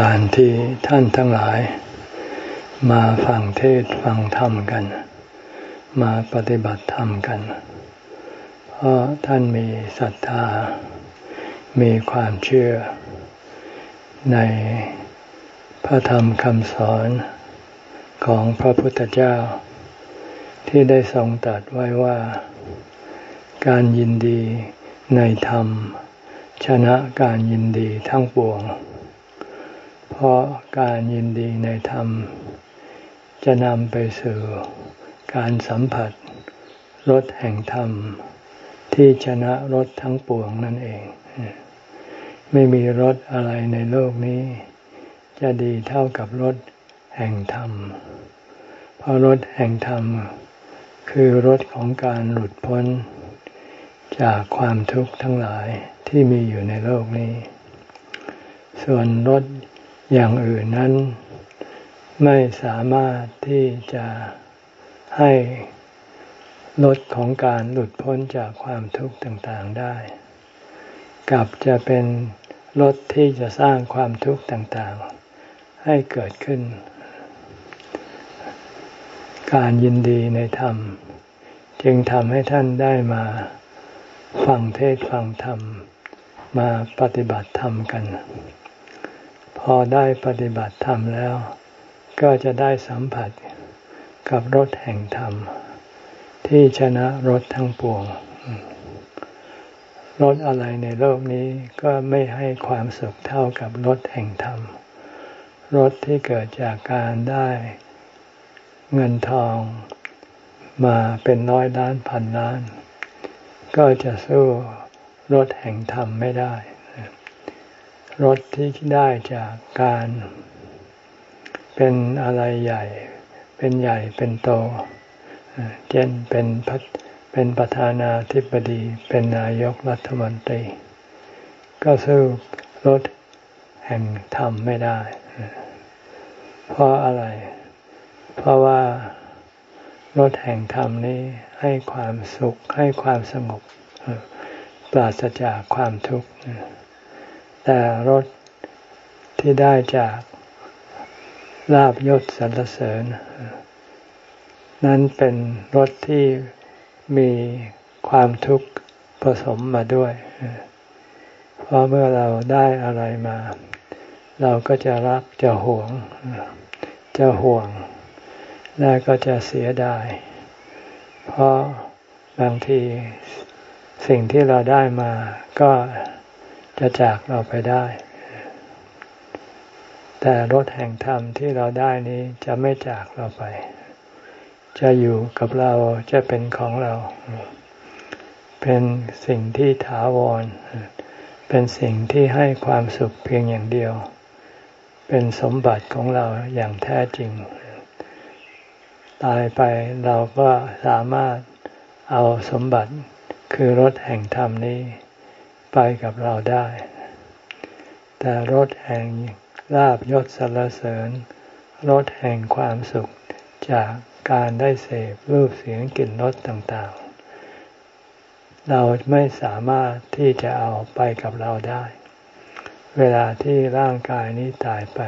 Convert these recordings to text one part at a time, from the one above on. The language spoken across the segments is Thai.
การที่ท่านทั้งหลาย มาฟังเทศฟังธรรมกัน มาปฏิบัติธรรมกัน เพราะท่านมีศรัทธา มีความเชื่อ ในพระธรรมคำสอนของพระพุทธเจ้า ที่ได้ทรงตรัสไว้ว่า การยินดีในธรรม ชนะการยินดีทั้งปวง เพราะการยินดีในธรรม จะนำไปสู่การสัมผัสรสแห่งธรรม ที่ชนะรสทั้งปวงนั่นเอง ไม่มีรสอะไรในโลกนี้ จะดีเท่ากับรสแห่งธรรม เพราะรสแห่งธรรม คือรสของการหลุดพ้น จากความทุกข์ทั้งหลายที่มีอยู่ในโลกนี้ ส่วนรส อย่างอื่นนั้น ไม่สามารถที่จะให้ลดของการหลุดพ้นจากความทุกข์ต่างๆได้ กลับจะเป็นลดที่จะสร้างความทุกข์ต่างๆ ให้เกิดขึ้น การยินดีในธรรม จึงทำให้ท่านได้มาฟังเทศฟังธรรม มาปฏิบัติธรรมกัน พอได้ปฏิบัติธรรมแล้ว ก็จะได้สัมผัสกับรถแห่งธรรม ที่ชนะรถทั้งปวงรถอะไรในโลกนี้ก็ไม่ให้ความสุขเท่ากับรถแห่งธรรมรถที่เกิดจากการได้เงินทองมาเป็นร้อยล้านพันล้าน ก็จะสู้รถแห่งธรรมไม่ได้ รสที่ได้จากการเป็นอะไรใหญ่ เป็นใหญ่เป็นโต เช่นเป็นพัเป็นประธานาธิบดี เป็นนายกรัฐมนตรี ก็สู้รสแห่งธรรมไม่ได้ เพราะอะไร เพราะว่ารสแห่งธรรมนี้ให้ความสุขให้ความสงบปราศจากความทุกข์ แต่รสที่ได้จากลาบยศสรรเสริญ นั้นเป็นรสที่มีความทุกข์ผสมมาด้วย เพราะเมื่อเราได้อะไรมา เราก็จะรักจะหวง จะห่วง และก็จะเสียดาย เพราะบางทีสิ่งที่เราได้มาก็ จะจากเราไปได้ แต่รถแห่งธรรมที่เราได้นี้จะไม่จากเราไป จะอยู่กับเราจะเป็นของเรา เป็นสิ่งที่ถาวร เป็นสิ่งที่ให้ความสุขเพียงอย่างเดียว เป็นสมบัติของเราอย่างแท้จริง ตายไปเราก็สามารถเอาสมบัติคือรถแห่งธรรมนี้ ไปกับเราได้ แต่รถแห่งลาบยศสรรเสริญรถแห่งความสุขจากการได้เสพรูปเสียงกลิ่นรสต่างๆ เราไม่สามารถที่จะเอาไปกับเราได้ เวลาที่ร่างกายนี้ตายไป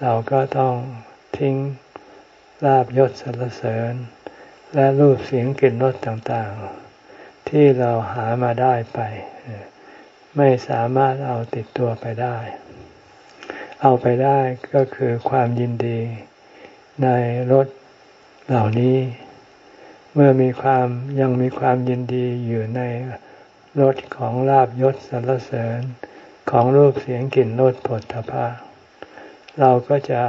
เราก็ต้องทิ้งลาบยศสรรเสริญ และรูปเสียงกลิ่นรสต่างๆ ที่เราหามาได้ไป ไม่สามารถเอาติดตัวไปได้ เอาไปได้ก็คือความยินดีในรถเหล่านี้ เมื่อมีความยังมีความยินดีอยู่ในรถของลาบยศสรรเสริญของรูปเสียงกลิ่นรสผลทพะเราก็จะ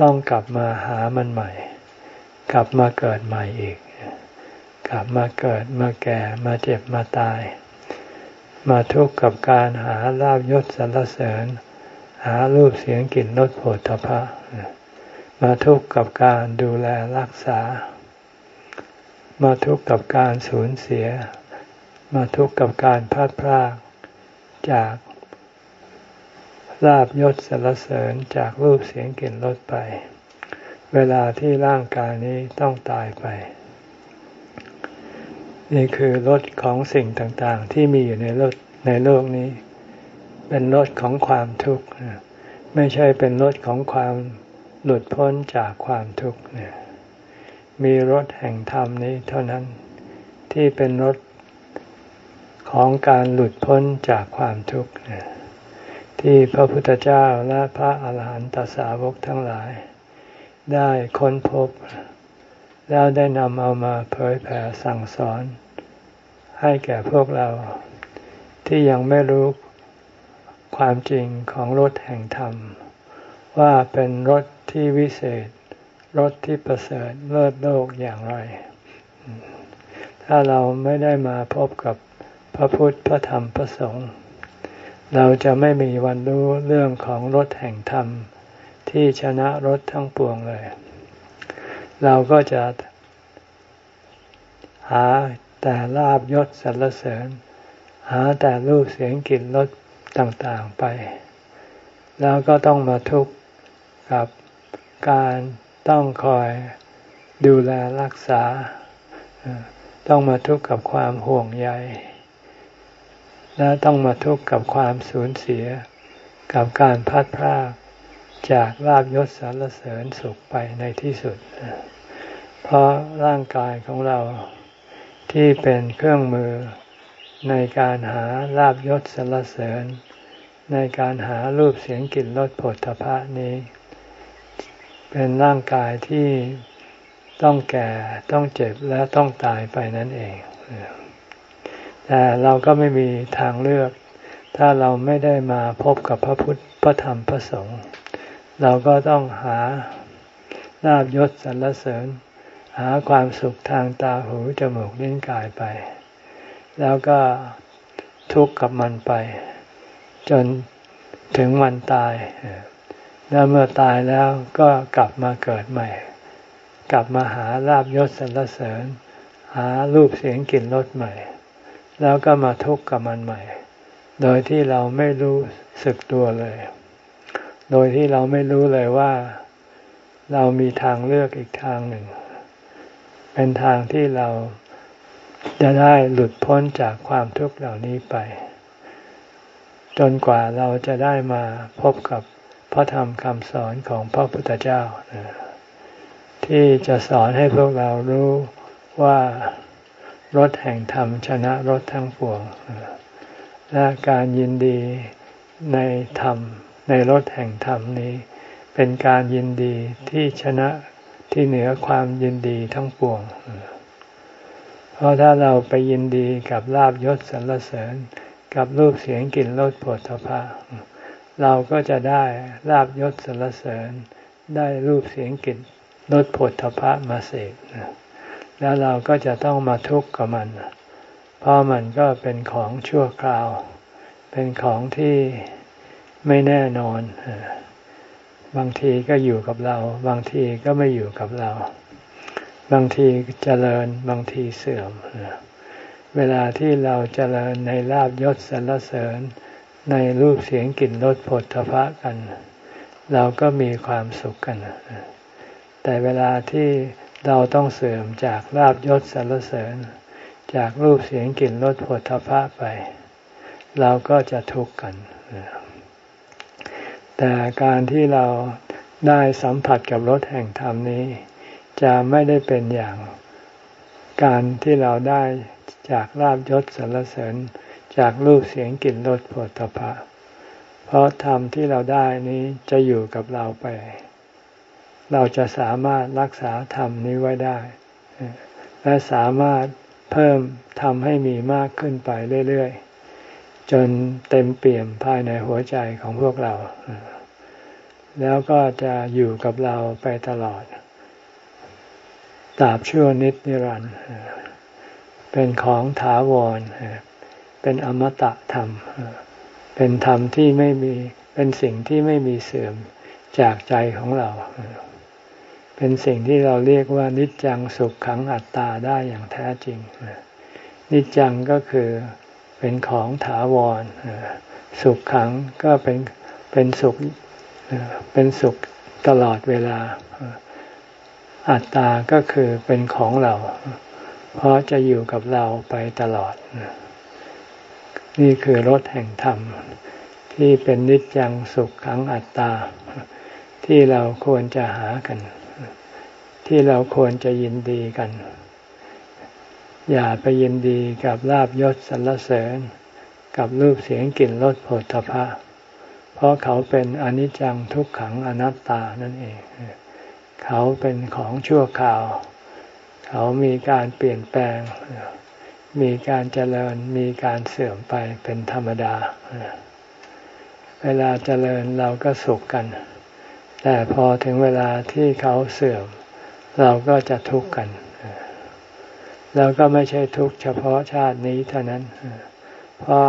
ต้องกลับมาหามันใหม่ กลับมาเกิดใหม่อีก กลับมาเกิดมาแก่มาเจ็บมาตาย มาทุกข์กับการหาลาบยศสรรเสริญ หารูปเสียงกลิ่นรสโผฏฐพะมาทุกข์กับการดูแลรักษา มาทุกข์กับการสูญเสีย มาทุกข์กับการพลาดพลาดจากลาบยศสรรเสริญจากรูปเสียงกลิ่นรสไป เวลาที่ร่างกายนี้ต้องตายไป นี่คือรสของสิ่งต่างๆ ที่มีอยู่ในโลกในโลกนี้ เป็นรสของความทุกข์ไม่ใช่เป็นรถของความหลุดพ้นจากความทุกข์เนี่ยมีรถแห่งธรรมนี้เท่านั้นที่เป็นรถของการหลุดพ้นจากความทุกข์เนี่ยที่พระพุทธเจ้าและพระอาหารหันตสาวกทั้งหลาย ได้ค้นพบ แล้วได้นำเอามาเผยแผ่สั่งสอน ให้แก่พวกเรา ที่ยังไม่รู้ความจริงของรถแห่งธรรม ว่าเป็นรถที่วิเศษ รถที่ประเสริฐเลิศโลกอย่างไร ถ้าเราไม่ได้มาพบกับพระพุทธพระธรรมพระสงฆ์เราจะไม่มีวันรู้เรื่องของรถแห่งธรรม ที่ชนะรถทั้งปวงเลย เราก็จะหาแต่ลาบยศสรรเสริญ หาแต่รูปเสียงกลิ่นรสต่างๆไป แล้วก็ต้องมาทุกข์กับการต้องคอยดูแลรักษา ต้องมาทุกข์กับความห่วงใย และต้องมาทุกข์กับความสูญเสีย กับการพัดพรากจากลาบยศสารเสริญสุขไปในที่สุด เพราะร่างกายของเราที่เป็นเครื่องมือในการหาลาบยศสารเสริญ ในการหารูปเสียงกลิ่นรสผลพระนี้ เป็นร่างกายที่ต้องแก่ต้องเจ็บและต้องตายไปนั่นเอง แต่เราก็ไม่มีทางเลือก ถ้าเราไม่ได้มาพบกับพระพุทธพระธรรมพระสงฆ์เราก็ต้องหาลาบยศสรรเสริญ หาความสุขทางตาหูจมูกลิ้นกายไป แล้วก็ทุกข์กับมันไป จนถึงวันตาย แล้วเมื่อตายแล้วก็กลับมาเกิดใหม่ กลับมาหาลาบยศสรรเสริญ หารูปเสียงกลิ่นรสใหม่ แล้วก็มาทุกข์กับมันใหม่ โดยที่เราไม่รู้สึกตัวเลย โดยที่เราไม่รู้เลยว่า เรามีทางเลือกอีกทางหนึ่ง เป็นทางที่เราจะได้หลุดพ้นจากความทุกข์เหล่านี้ไป จนกว่าเราจะได้มาพบกับพระธรรมคำสอนของพระพุทธเจ้า ที่จะสอนให้พวกเรารู้ว่ารถแห่งธรรมชนะรถทั้งปวง และการยินดีในธรรมในรถแห่งธรรมนี้ เป็นการยินดีที่ชนะ ที่เหนือความยินดีทั้งปวง เพราะถ้าเราไปยินดีกับลาบยศสรรเสริญ กับรูปเสียงกลิ่นรสผลพะเราก็จะได้ลาบยศสรรเสริญ ได้รูปเสียงกลิ่นรสผลพะมาเสกแล้วเราก็จะต้องมาทุกข์กับมัน เพราะมันก็เป็นของชั่วคราว เป็นของที่ไม่แน่นอน บางทีก็อยู่กับเรา บางทีก็ไม่อยู่กับเรา บางทีเจริญบางทีเสื่อม เวลาที่เราเจริญในลาบยศสรรเสริญ ในรูปเสียงกลิ่นรสผลทพะกัน เราก็มีความสุขกัน แต่เวลาที่เราต้องเสื่อมจากลาบยศสรรเสริญ จากรูปเสียงกลิ่นรสผลทพะไป เราก็จะทุกข์กัน แต่การที่เราได้สัมผัสกับรสแห่งธรรมนี้ จะไม่ได้เป็นอย่างการที่เราได้จากลาบยศสรรเสริญจากรูปเสียงกลิ่นรสผลตภะเพราะธรรมที่เราได้นี้จะอยู่กับเราไป เราจะสามารถรักษาธรรมนี้ไว้ได้ และสามารถเพิ่มทำให้มีมากขึ้นไปเรื่อยๆ จนเต็มเปี่ยมภายในหัวใจของพวกเรา แล้วก็จะอยู่กับเราไปตลอดตราบชั่วนิดนิรันดร์เป็นของถาวร เป็นอมตะธรรม เป็นธรรมที่ไม่มี เป็นสิ่งที่ไม่มีเสื่อมจากใจของเรา เป็นสิ่งที่เราเรียกว่านิจจังสุขขังอัตตาได้อย่างแท้จริง นิจจังก็คือ เป็นของถาวร สุขขังก็เป็นเป็นสุขเป็นสุขตลอดเวลา อัตตาก็คือเป็นของเรา เพราะจะอยู่กับเราไปตลอด นี่คือรถแห่งธรรม ที่เป็นนิจจังสุขขังอัตตา ที่เราควรจะหากัน ที่เราควรจะยินดีกัน อย่าไปยินดีกับลาบยศสรรเสริญ กับรูปเสียงกลิ่นรสผลทพะ เพราะเขาเป็นอนิจจังทุกขังอนัตตานั่นเอง เขาเป็นของชั่วคราว เขามีการเปลี่ยนแปลง มีการเจริญมีการเสื่อมไปเป็นธรรมดา เวลาเจริญเราก็สุขกัน แต่พอถึงเวลาที่เขาเสื่อม เราก็จะทุกข์กัน เราก็ไม่ใช่ทุกข์เฉพาะชาตินี้เท่านั้น เพราะ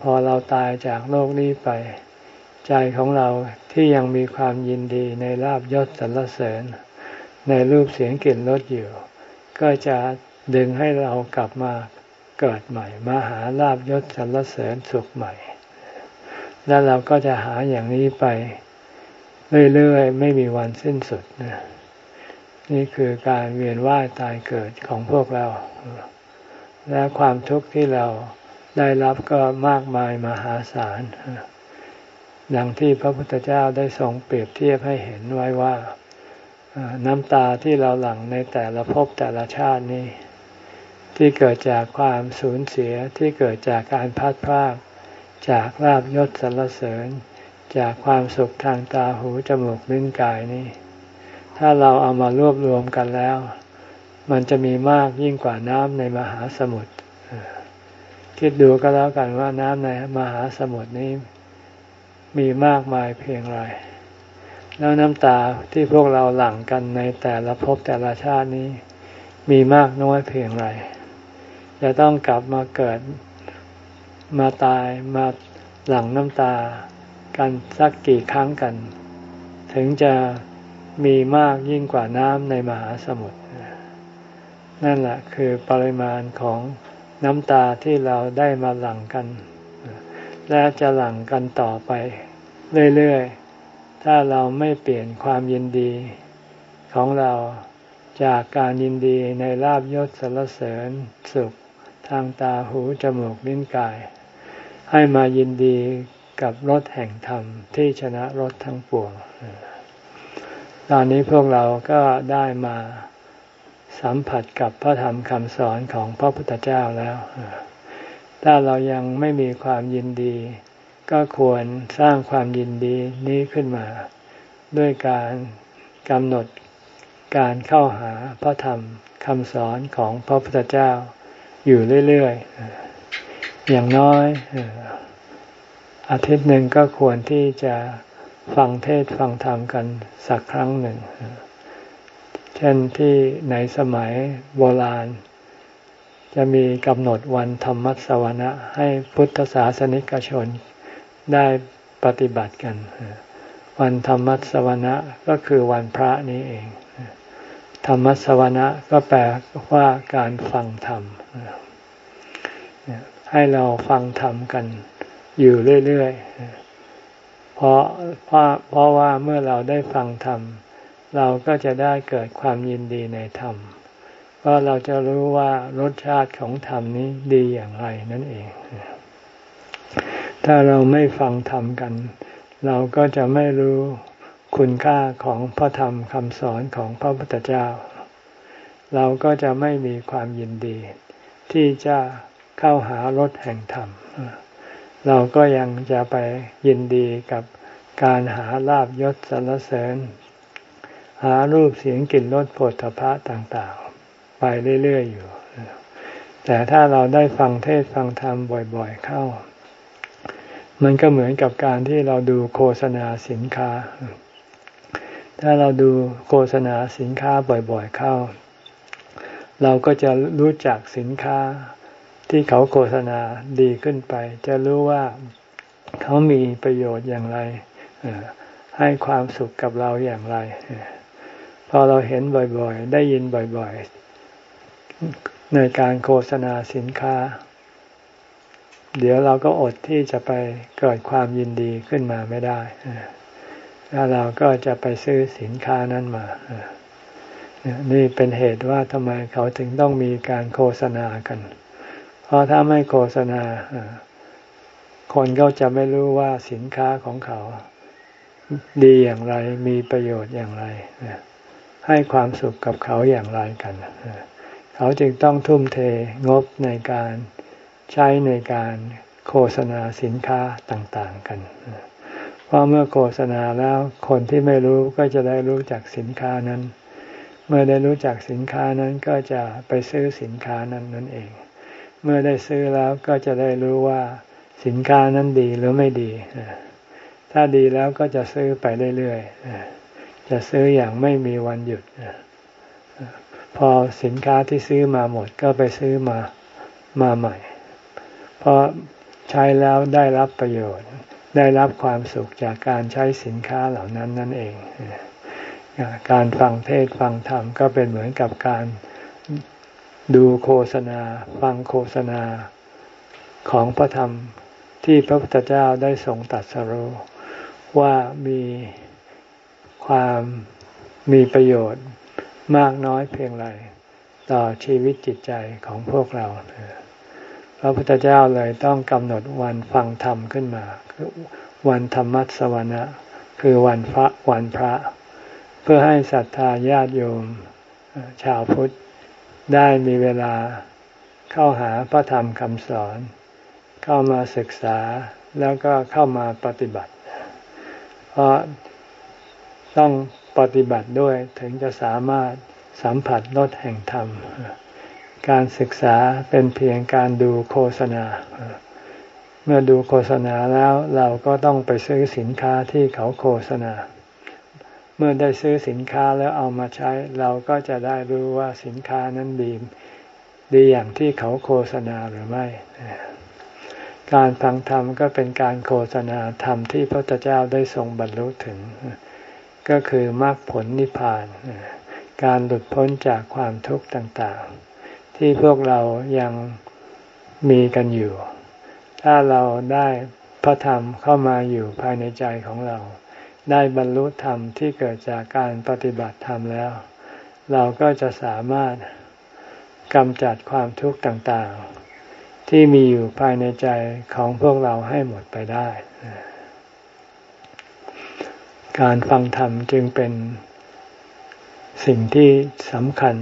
พอเราตายจากโลกนี้ไป ใจของเราที่ยังมีความยินดีในลาบยศสรรเสริญ ในรูปเสียงกลิ่นรสอยู่ ก็จะดึงให้เรากลับมาเกิดใหม่ มาหาลาบยศสรรเสริญสุขใหม่ แล้วเราก็จะหาอย่างนี้ไป เรื่อยๆ ไม่มีวันสิ้นสุดนะ นี่คือการเวียนว่ายตายเกิดของพวกเรา และความทุกข์ที่เราได้รับก็มากมายมหาศาลดังที่พระพุทธเจ้าได้ทรงเปรียบเทียบให้เห็นไว้ว่าน้ำตาที่เราหลั่งในแต่ละภพแต่ละชาตินี้ ที่เกิดจากความสูญเสียที่เกิดจากการพัดพรากจากลาบยศสรรเสริญ จากความสุขทางตาหูจมูกลิ้นกายนี้ ถ้าเราเอามารวบรวมกันแล้ว มันจะมีมากยิ่งกว่าน้ำในมหาสมุทรคิดดูก็แล้วกันว่าน้ำในมหาสมุทรนี้มีมากมายเพียงไร แล้วน้ำตาที่พวกเราหลั่งกันในแต่ละภพแต่ละชาตินี้ มีมากน้อยเพียงไร จะต้องกลับมาเกิดมาตายมาหลั่งน้ำตา กันสักกี่ครั้งกัน ถึงจะ มีมากยิ่งกว่าน้ำในมหาสมุทรนั่นแหละคือปริมาณของน้ำตาที่เราได้มาหลั่งกัน และจะหลั่งกันต่อไป เรื่อยๆ ถ้าเราไม่เปลี่ยนความยินดีของเราจากการยินดีในลาบยศสรรเสริญสุขทางตาหูจมูกลิ้นกาย ให้มายินดีกับรถแห่งธรรมที่ชนะรถทั้งปวง ตอนนี้พวกเราก็ได้มาสัมผัสกับพระธรรมคำสอนของพระพุทธเจ้าแล้ว ถ้าเรายังไม่มีความยินดี ก็ควรสร้างความยินดีนี้ขึ้นมา ด้วยการกำหนดการเข้าหาพระธรรมคำสอนของพระพุทธเจ้าอยู่เรื่อยๆ อย่างน้อยอาทิตย์หนึ่งก็ควรที่จะ ฟังเทศฟังธรรมกันสักครั้งหนึ่ง เช่นที่ในสมัยโบราณ จะมีกำหนดวันธรรมสวนะ ให้พุทธศาสนิกชนได้ปฏิบัติกัน วันธรรมสวนะก็คือวันพระนี้เอง ธรรมสวนะก็แปลว่าการฟังธรรม ให้เราฟังธรรมกันอยู่เรื่อย ๆ เพราะเพราะเพราะว่าเมื่อเราได้ฟังธรรม เราก็จะได้เกิดความยินดีในธรรมเพราะเราจะรู้ว่ารสชาติของธรรมนี้ดีอย่างไรนั่นเอง ถ้าเราไม่ฟังธรรมกัน เราก็จะไม่รู้คุณค่าของพระธรรมคำสอนของพระพุทธเจ้า เราก็จะไม่มีความยินดี ที่จะเข้าหารถแห่งธรรม เราก็ยังจะไปยินดีกับการหาลาบยศสรรเสริญ หารูปเสียงกลิ่นรสผลพระต่างๆ ไปเรื่อยๆอยู่ แต่ถ้าเราได้ฟังเทศฟังธรรมบ่อยๆเข้า มันก็เหมือนกับการที่เราดูโฆษณาสินค้า ถ้าเราดูโฆษณาสินค้าบ่อยๆเข้า เราก็จะรู้จักสินค้า ที่เขาโฆษณาดีขึ้นไป จะรู้ว่าเขามีประโยชน์อย่างไรให้ความสุขกับเราอย่างไร พอเราเห็นบ่อยๆ ได้ยินบ่อยๆ ในการโฆษณาสินค้า เดี๋ยวเราก็อดที่จะไปเกิดความยินดีขึ้นมาไม่ได้แล้วเราก็จะไปซื้อสินค้านั้นมา นี่เป็นเหตุว่าทำไมเขาถึงต้องมีการโฆษณากัน เพราะถ้าไม่โฆษณา คนก็จะไม่รู้ว่าสินค้าของเขา ดีอย่างไรมีประโยชน์อย่างไร ให้ความสุขกับเขาอย่างไรกัน เขาจึงต้องทุ่มเทงบในการใช้ในการโฆษณาสินค้าต่างๆกัน เพราะเมื่อโฆษณาแล้วคนที่ไม่รู้ก็จะได้รู้จักสินค้านั้น เมื่อได้รู้จักสินค้านั้นก็จะไปซื้อสินค้านั้นนั่นเอง มื่อได้ซื้อแล้วก็จะได้รู้ว่าสินค้านั้นดีหรือไม่ดี ถ้าดีแล้วก็จะซื้อไปเรื่อยๆ จะซื้ออย่างไม่มีวันหยุด พอสินค้าที่ซื้อมาหมดก็ไปซื้อมามาใหม่ เพราะใช้แล้วได้รับประโยชน์ ได้รับความสุขจากการใช้สินค้าเหล่านั้นนั่นเอง การฟังเทศฟังธรรมก็เป็นเหมือนกับการ ดูโฆษณาฟังโฆษณาของพระธรรมที่พระพุทธเจ้าได้ทรงตัดสรู้ว่ามีความมีประโยชน์มากน้อยเพียงไรต่อชีวิตจิตใจของพวกเราพระพุทธเจ้าเลยต้องกำหนดวันฟังธรรมขึ้นมา คือวันธรรมัสวนะคือวันพระวันพระ เพื่อให้ศรัทธาญาติโยม ชาวพุทธ ได้มีเวลาเข้าหาพระธรรมคำสอน เข้ามาศึกษาแล้วก็เข้ามาปฏิบัติ เพราะต้องปฏิบัติด้วยถึงจะสามารถสัมผัสรสแห่งธรรม การศึกษาเป็นเพียงการดูโฆษณา เมื่อดูโฆษณาแล้วเราก็ต้องไปซื้อสินค้าที่เขาโฆษณา เมื่อได้ซื้อสินค้าแล้วเอามาใช้ เราก็จะได้รู้ว่าสินค้านั้นดีดีอย่างที่เขาโฆษณาหรือไม่ การฟังธรรมก็เป็นการโฆษณาธรรมที่พระพุทธเจ้าได้ทรงบรรลุถึง ก็คือมรรคผลนิพพาน การหลุดพ้นจากความทุกข์ต่างๆ ที่พวกเรายังมีกันอยู่ ถ้าเราได้พระธรรมเข้ามาอยู่ภายในใจของเรา ได้บรรลุธรรมที่เกิดจากการปฏิบัติธรรมแล้ว เราก็จะสามารถกำจัดความทุกข์ต่างๆ ที่มีอยู่ภายในใจของพวกเราให้หมดไปได้ การฟังธรรมจึงเป็นสิ่งที่สำคัญ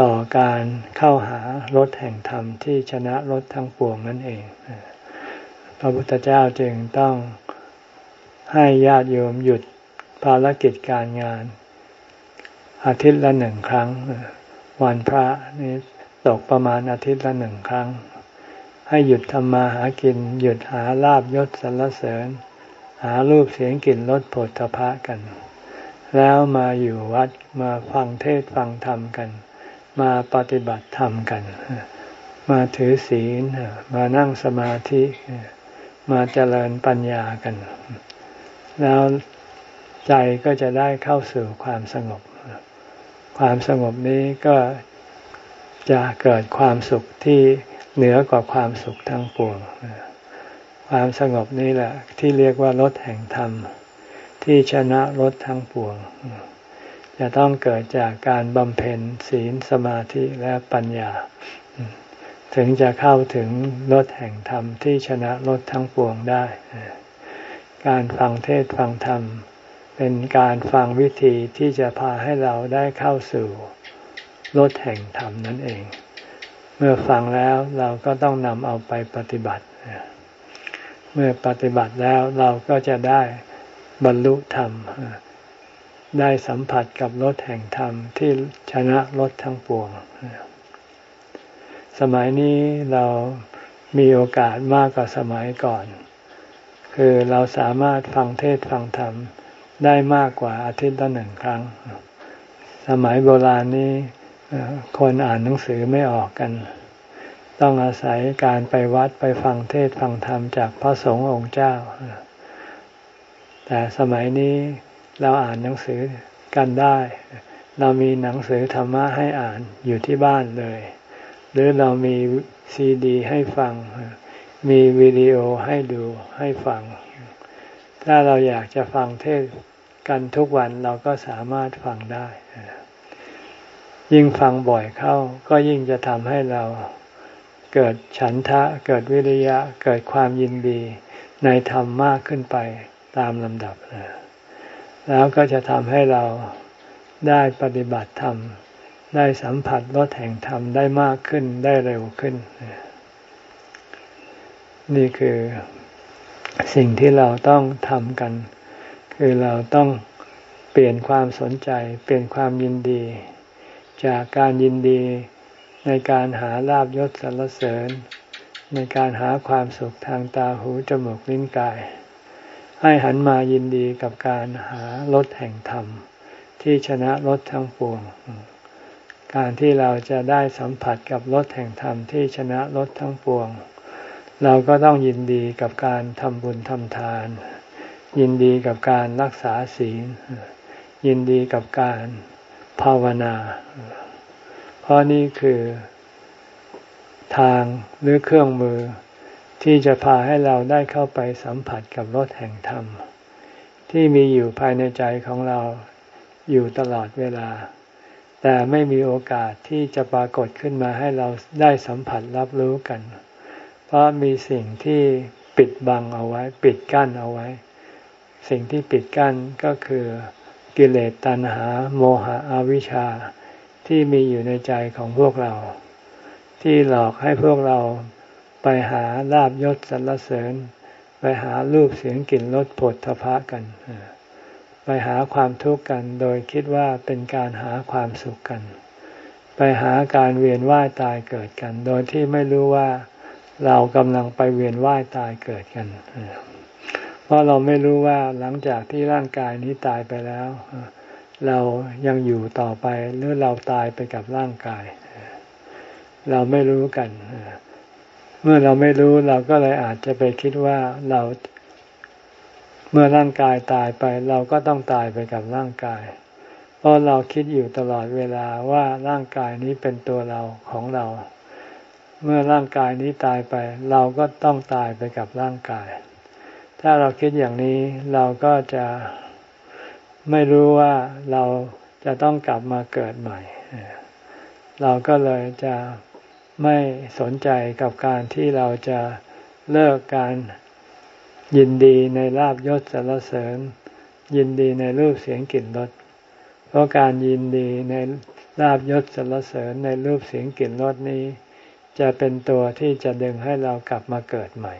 ต่อการเข้าหารถแห่งธรรมที่ชนะรถทั้งปวงนั่นเอง พระพุทธเจ้าจึงต้อง ให้ญาติโยมหยุดภารกิจการงาน อาทิตย์ละหนึ่งครั้ง วันพระนี้ตกประมาณอาทิตย์ละหนึ่งครั้ง ให้หยุดทำมาหากิน หยุดหาลาบยศสรรเสริญ หารูปเสียงกลิ่นรสผลพะกัน แล้วมาอยู่วัดมาฟังเทศฟังธรรมกัน มาปฏิบัติธรรมกัน มาถือศีลมานั่งสมาธิมาเจริญปัญญากัน แล้วใจก็จะได้เข้าสู่ความสงบ ความสงบนี้ก็จะเกิดความสุขที่เหนือกว่าความสุขทั้งปวง ความสงบนี้แหละ ที่เรียกว่ารถแห่งธรรม ที่ชนะรถทั้งปวง จะต้องเกิดจากการบำเพ็ญศีลสมาธิและปัญญา ถึงจะเข้าถึงรถแห่งธรรมที่ชนะรถทั้งปวงได้ การฟังเทศฟังธรรม เป็นการฟังวิธีที่จะพาให้เราได้เข้าสู่รถแห่งธรรมนั่นเอง เมื่อฟังแล้วเราก็ต้องนำเอาไปปฏิบัติ เมื่อปฏิบัติแล้วเราก็จะได้บรรลุธรรม ได้สัมผัสกับรถแห่งธรรมที่ชนะรถทั้งปวง สมัยนี้เรามีโอกาสมากกว่าสมัยก่อน คือเราสามารถฟังเทศฟังธรรมได้มากกว่าอาทิตย์ละหนึ่งครั้ง สมัยโบราณนี้คนอ่านหนังสือไม่ออกกัน ต้องอาศัยการไปวัดไปฟังเทศฟังธรรมจากพระสงฆ์องค์เจ้า แต่สมัยนี้เราอ่านหนังสือกันได้ เรามีหนังสือธรรมะให้อ่านอยู่ที่บ้านเลย หรือเรามีซีดีให้ฟัง มีวิดีโอให้ดูให้ฟัง ถ้าเราอยากจะฟังเทศกันทุกวันเราก็สามารถฟังได้ ยิ่งฟังบ่อยเข้า ก็ยิ่งจะทำให้เราเกิดฉันทะ เกิดวิริยะ เกิดความยินดีในธรรมมากขึ้นไปตามลำดับ แล้วก็จะทำให้เราได้ปฏิบัติธรรม ได้สัมผัสรสแห่งธรรมได้มากขึ้นได้เร็วขึ้น นี่คือสิ่งที่เราต้องทำกัน คือเราต้องเปลี่ยนความสนใจ เปลี่ยนความยินดี จากการยินดีในการหาลาบยศสรรเสริญ ในการหาความสุขทางตาหูจมูกลิ้นกาย ให้หันมายินดีกับการหารถแห่งธรรม ที่ชนะรถทั้งปวง การที่เราจะได้สัมผัสกับรถแห่งธรรมที่ชนะรถทั้งปวง เราก็ต้องยินดีกับการทำบุญทำทาน ยินดีกับการรักษาศีล ยินดีกับการภาวนา เพราะนี่คือทางหรือเครื่องมือที่จะพาให้เราได้เข้าไปสัมผัสกับรถแห่งธรรม ที่มีอยู่ภายในใจของเราอยู่ตลอดเวลา แต่ไม่มีโอกาสที่จะปรากฏขึ้นมาให้เราได้สัมผัสรับรู้กัน เพราะมีสิ่งที่ปิดบังเอาไว้ ปิดกั้นเอาไว้ สิ่งที่ปิดกั้นก็คือกิเลสตัณหา โมหะอวิชชาที่มีอยู่ในใจของพวกเรา ที่หลอกให้พวกเราไปหาลาบยศสรรเสริญ ไปหารูปเสียงกลิ่นรสผลทพะกัน ไปหาความทุกข์กัน โดยคิดว่าเป็นการหาความสุขกัน ไปหาการเวียนว่ายตายเกิดกัน โดยที่ไม่รู้ว่า เรากำลังไปเวียนว่ายตายเกิดกัน เพราะเราไม่รู้ว่าหลังจากที่ร่างกายนี้ตายไปแล้ว เรายังอยู่ต่อไปหรือเราตายไปกับร่างกาย เราไม่รู้กัน เมื่อเราไม่รู้เราก็เลยอาจจะไปคิดว่าเรา เมื่อร่างกายตายไป เราก็ต้องตายไปกับร่างกาย เพราะเราคิดอยู่ตลอดเวลาว่าร่างกายนี้เป็นตัวเราของเรา เมื่อร่างกายนี้ตายไป เราก็ต้องตายไปกับร่างกาย ถ้าเราคิดอย่างนี้เราก็จะไม่รู้ว่าเราจะต้องกลับมาเกิดใหม่ เราก็เลยจะไม่สนใจกับการที่เราจะเลิกการยินดีในลาบยศสรรเสริญ ยินดีในรูปเสียงกลิ่นรสเพราะการยินดีในลาบยศสรรเสริญในรูปเสียงกลิ่นรสนี้ จะเป็นตัวที่จะดึงให้เรากลับมาเกิดใหม่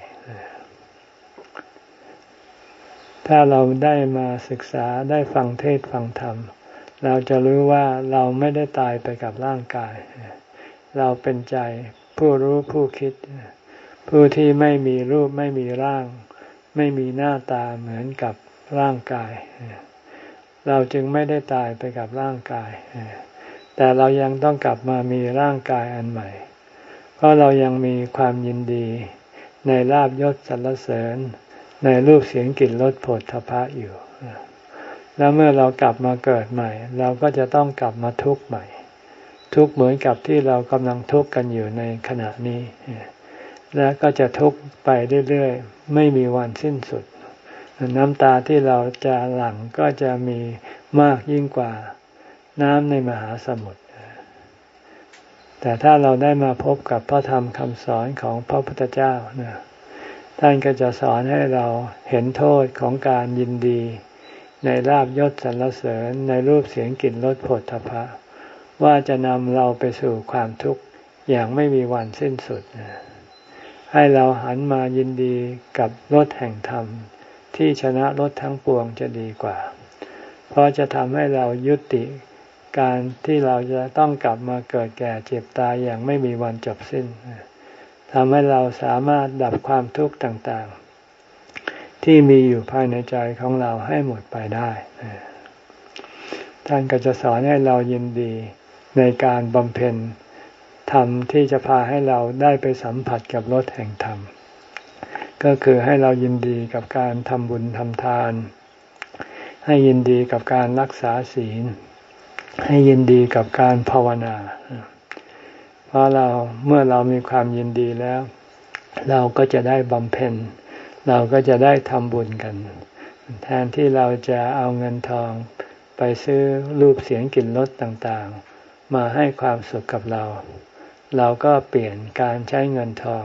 ถ้าเราได้มาศึกษาได้ฟังเทศฟังธรรม เราจะรู้ว่าเราไม่ได้ตายไปกับร่างกาย เราเป็นใจผู้รู้ผู้คิด ผู้ที่ไม่มีรูปไม่มีร่าง ไม่มีหน้าตาเหมือนกับร่างกาย เราจึงไม่ได้ตายไปกับร่างกาย แต่เรายังต้องกลับมามีร่างกายอันใหม่ เพราะเรายังมีความยินดี ในลาบยศสรรเสริญ ในรูปเสียงกลิ่นรสผลทพะอยู่ แล้วเมื่อเรากลับมาเกิดใหม่ เราก็จะต้องกลับมาทุกข์ใหม่ ทุกข์เหมือนกับที่เรากำลังทุกข์กันอยู่ในขณะนี้ และก็จะทุกข์ไปเรื่อยๆ ไม่มีวันสิ้นสุด น้ำตาที่เราจะหลั่งก็จะมีมากยิ่งกว่าน้ำในมหาสมุทร แต่ถ้าเราได้มาพบกับพระธรรมคำสอนของพระพุทธเจ้านะท่านก็จะสอนให้เราเห็นโทษของการยินดี ในลาบยศสรรเสริญในรูปเสียงกลิ่นรสผลทพะ ว่าจะนำเราไปสู่ความทุกข์อย่างไม่มีวันสิ้นสุด ให้เราหันมายินดีกับรถแห่งธรรม ที่ชนะรถทั้งปวงจะดีกว่า เพราะจะทำให้เรายุติ การที่เราจะต้องกลับมาเกิดแก่เจ็บตายอย่างไม่มีวันจบสิ้นทำให้เราสามารถดับความทุกข์ต่างๆ ที่มีอยู่ภายในใจของเราให้หมดไปได้ท่านก็จะสอนให้เรายินดีในการบำเพ็ญธรรมที่จะพาให้เราได้ไปสัมผัสกับรสแห่งธรรม ก็คือให้เรายินดีกับการทำบุญทำทาน ให้ยินดีกับการรักษาศีล ให้ยินดีกับการภาวนา เพราะเราเมื่อเรามีความยินดีแล้ว เราก็จะได้บำเพ็ญ เราก็จะได้ทำบุญกัน แทนที่เราจะเอาเงินทองไปซื้อรูปเสียงกลิ่นรสต่างๆ มาให้ความสุขกับเรา เราก็เปลี่ยนการใช้เงินทอง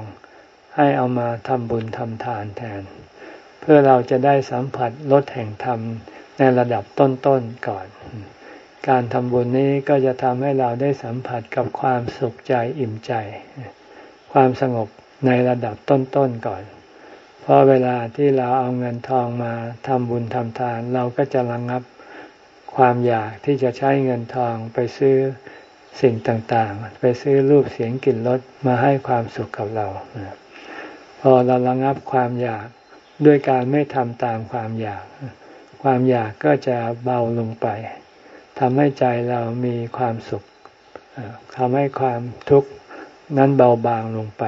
ให้เอามาทำบุญทำทานแทน เพื่อเราจะได้สัมผัสลดแห่งธรรมในระดับต้นๆก่อน การทำบุญนี้ก็จะทำให้เราได้สัมผัสกับความสุขใจอิ่มใจ ความสงบในระดับต้นๆก่อน เพราะเวลาที่เราเอาเงินทองมาทำบุญทำทาน เราก็จะระงงับความอยากที่จะใช้เงินทองไปซื้อสิ่งต่างๆ ไปซื้อรูปเสียงกลิ่นรสมาให้ความสุขกับเรา พอเราระงับความอยากด้วยการไม่ทำตามความอยาก ความอยากก็จะเบาลงไป ทำให้ใจเรามีความสุขทำให้ความทุกข์นั้นเบาบางลงไป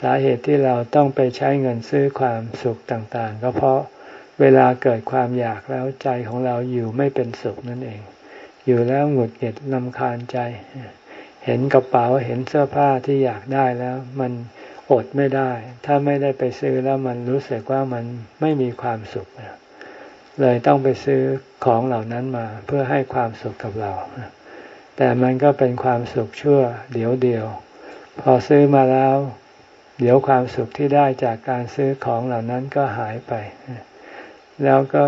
สาเหตุที่เราต้องไปใช้เงินซื้อความสุขต่างๆ ก็เพราะเวลาเกิดความอยากแล้วใจของเราอยู่ไม่เป็นสุขนั่นเอง อยู่แล้วหงุดหงิดลำคาญใจ เห็นกระเป๋าเห็นเสื้อผ้าที่อยากได้แล้ว มันอดไม่ได้ ถ้าไม่ได้ไปซื้อแล้วมันรู้สึกว่ามันไม่มีความสุข เลยต้องไปซื้อของเหล่านั้นมาเพื่อให้ความสุขกับเรา แต่มันก็เป็นความสุขชั่วเดี๋ยวเดียว พอซื้อมาแล้ว เดี๋ยวความสุขที่ได้จากการซื้อของเหล่านั้นก็หายไป แล้วก็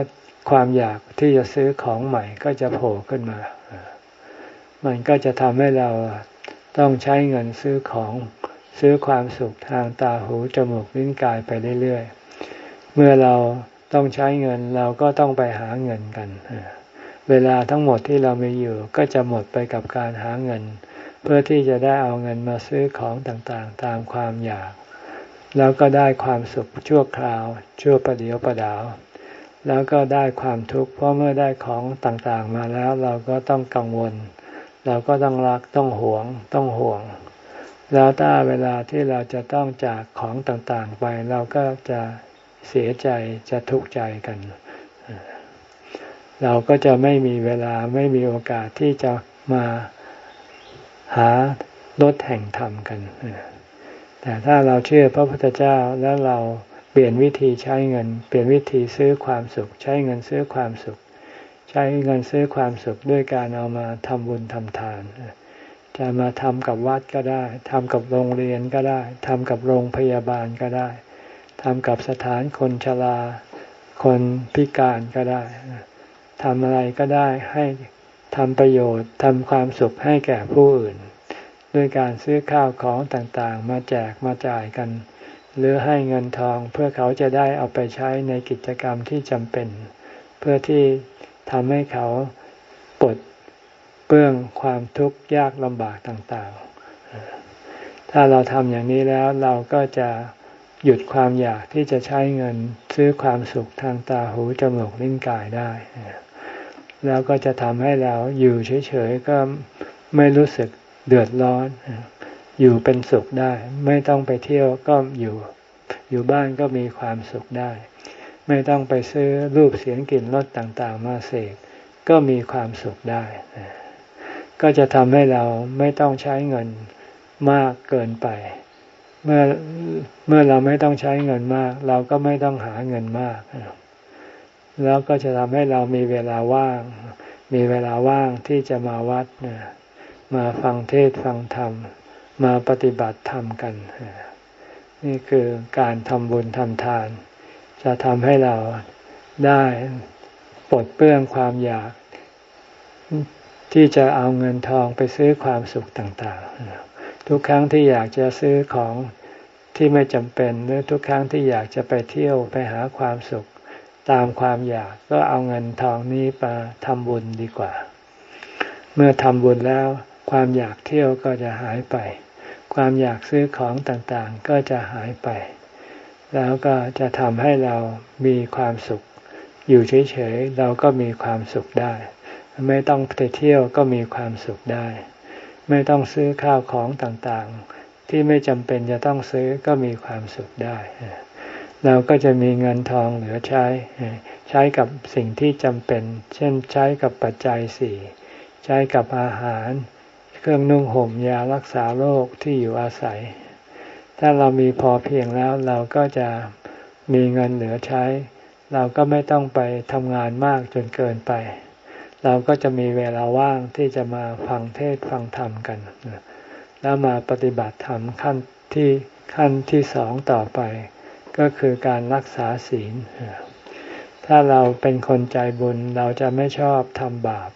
ความอยากที่จะซื้อของใหม่ก็จะโผล่ขึ้นมา มันก็จะทำให้เราต้องใช้เงินซื้อของซื้อความสุขทางตาหูจมูกลิ้นกายไปเรื่อยๆ เมื่อเรา ต้องใช้เงินเราก็ต้องไปหาเงินกัน เวลาทั้งหมดที่เรามีอยู่ ก็จะหมดไปกับการหาเงิน เพื่อที่จะได้เอาเงินมาซื้อของต่างๆ ตามความอยาก แล้วก็ได้ความสุขชั่วคราว ชั่วประเดียวประดาว แล้วก็ได้ความทุกข์เพราะเมื่อได้ของต่างๆมาแล้วเราก็ต้องกังวล เราก็ต้องรักต้องหวงต้องห่วง แล้วถ้าเวลาที่เราจะต้องจากของต่างๆไปเราก็จะ เสียใจจะทุกข์ใจกัน เราก็จะไม่มีเวลาไม่มีโอกาสที่จะมาหาลดแห่งธรรมกัน แต่ถ้าเราเชื่อพระพุทธเจ้าแล้วเราเปลี่ยนวิธีใช้เงิน เปลี่ยนวิธีซื้อความสุข ใช้เงินซื้อความสุข ใช้เงินซื้อความสุขด้วยการเอามาทำบุญทำทาน จะมาทำกับวัดก็ได้ทำกับโรงเรียนก็ได้ทำกับโรงพยาบาลก็ได้ ทำกับสถานคนชราคนพิการก็ได้ทำอะไรก็ได้ให้ทำประโยชน์ทำความสุขให้แก่ผู้อื่น ด้วยการซื้อข้าวของต่างๆ มาแจกมาจ่ายกัน หรือให้เงินทองเพื่อเขาจะได้เอาไปใช้ในกิจกรรมที่จำเป็น เพื่อที่ทำให้เขาปลดเปื้องความทุกข์ยากลำบากต่างๆ ถ้าเราทำอย่างนี้แล้วเราก็จะ หยุดความอยากที่จะใช้เงินซื้อความสุขทางตาหูจมูกลิ้นกายได้ แล้วก็จะทำให้เราอยู่เฉยๆก็ไม่รู้สึกเดือดร้อน อยู่เป็นสุขได้ ไม่ต้องไปเที่ยวก็อยู่ อยู่บ้านก็มีความสุขได้ ไม่ต้องไปซื้อรูปเสียงกลิ่นรสต่างๆ มาเสกก็มีความสุขได้ ก็จะทำให้เราไม่ต้องใช้เงินมากเกินไป เมื่อเมื่อเราไม่ต้องใช้เงินมาก เราก็ไม่ต้องหาเงินมาก แล้วก็จะทำให้เรามีเวลาว่าง มีเวลาว่างที่จะมาวัดมาฟังเทศฟังธรรม มาปฏิบัติธรรมกัน นี่คือการทำบุญทำทาน จะทำให้เราได้ปลดเปลื้องความอยากที่จะเอาเงินทองไปซื้อความสุขต่าง ๆ ทุกครั้งที่อยากจะซื้อของที่ไม่จำเป็นหรือทุกครั้งที่อยากจะไปเที่ยวไปหาความสุข ตามความอยากก็เอาเงินทองนี้มาทำบุญดีกว่า เมื่อทำบุญแล้ว ความอยากเที่ยวก็จะหายไป ความอยากซื้อของต่างๆ ก็จะหายไป แล้วก็จะทำให้เรามีความสุข อยู่เฉยๆเราก็มีความสุขได้ ไม่ต้องไปเที่ยวก็มีความสุขได้ ไม่ต้องซื้อข้าวของต่างๆ ที่ไม่จำเป็นจะต้องซื้อก็มีความสุขได้ เราก็จะมีเงินทองเหลือใช้ ใช้กับสิ่งที่จำเป็น เช่นใช้กับปัจจัยสี่ใช้กับอาหาร เครื่องนุ่งห่มยารักษาโรคที่อยู่อาศัย ถ้าเรามีพอเพียงแล้วเราก็จะมีเงินเหลือใช้ เราก็ไม่ต้องไปทำงานมากจนเกินไป เราก็จะมีเวลาว่างที่จะมาฟังเทศฟังธรรมกัน แล้วมาปฏิบัติธรรมขั้นที่ขั้นที่สองต่อไป ก็คือการรักษาศีล ถ้าเราเป็นคนใจบุญเราจะไม่ชอบทำบาป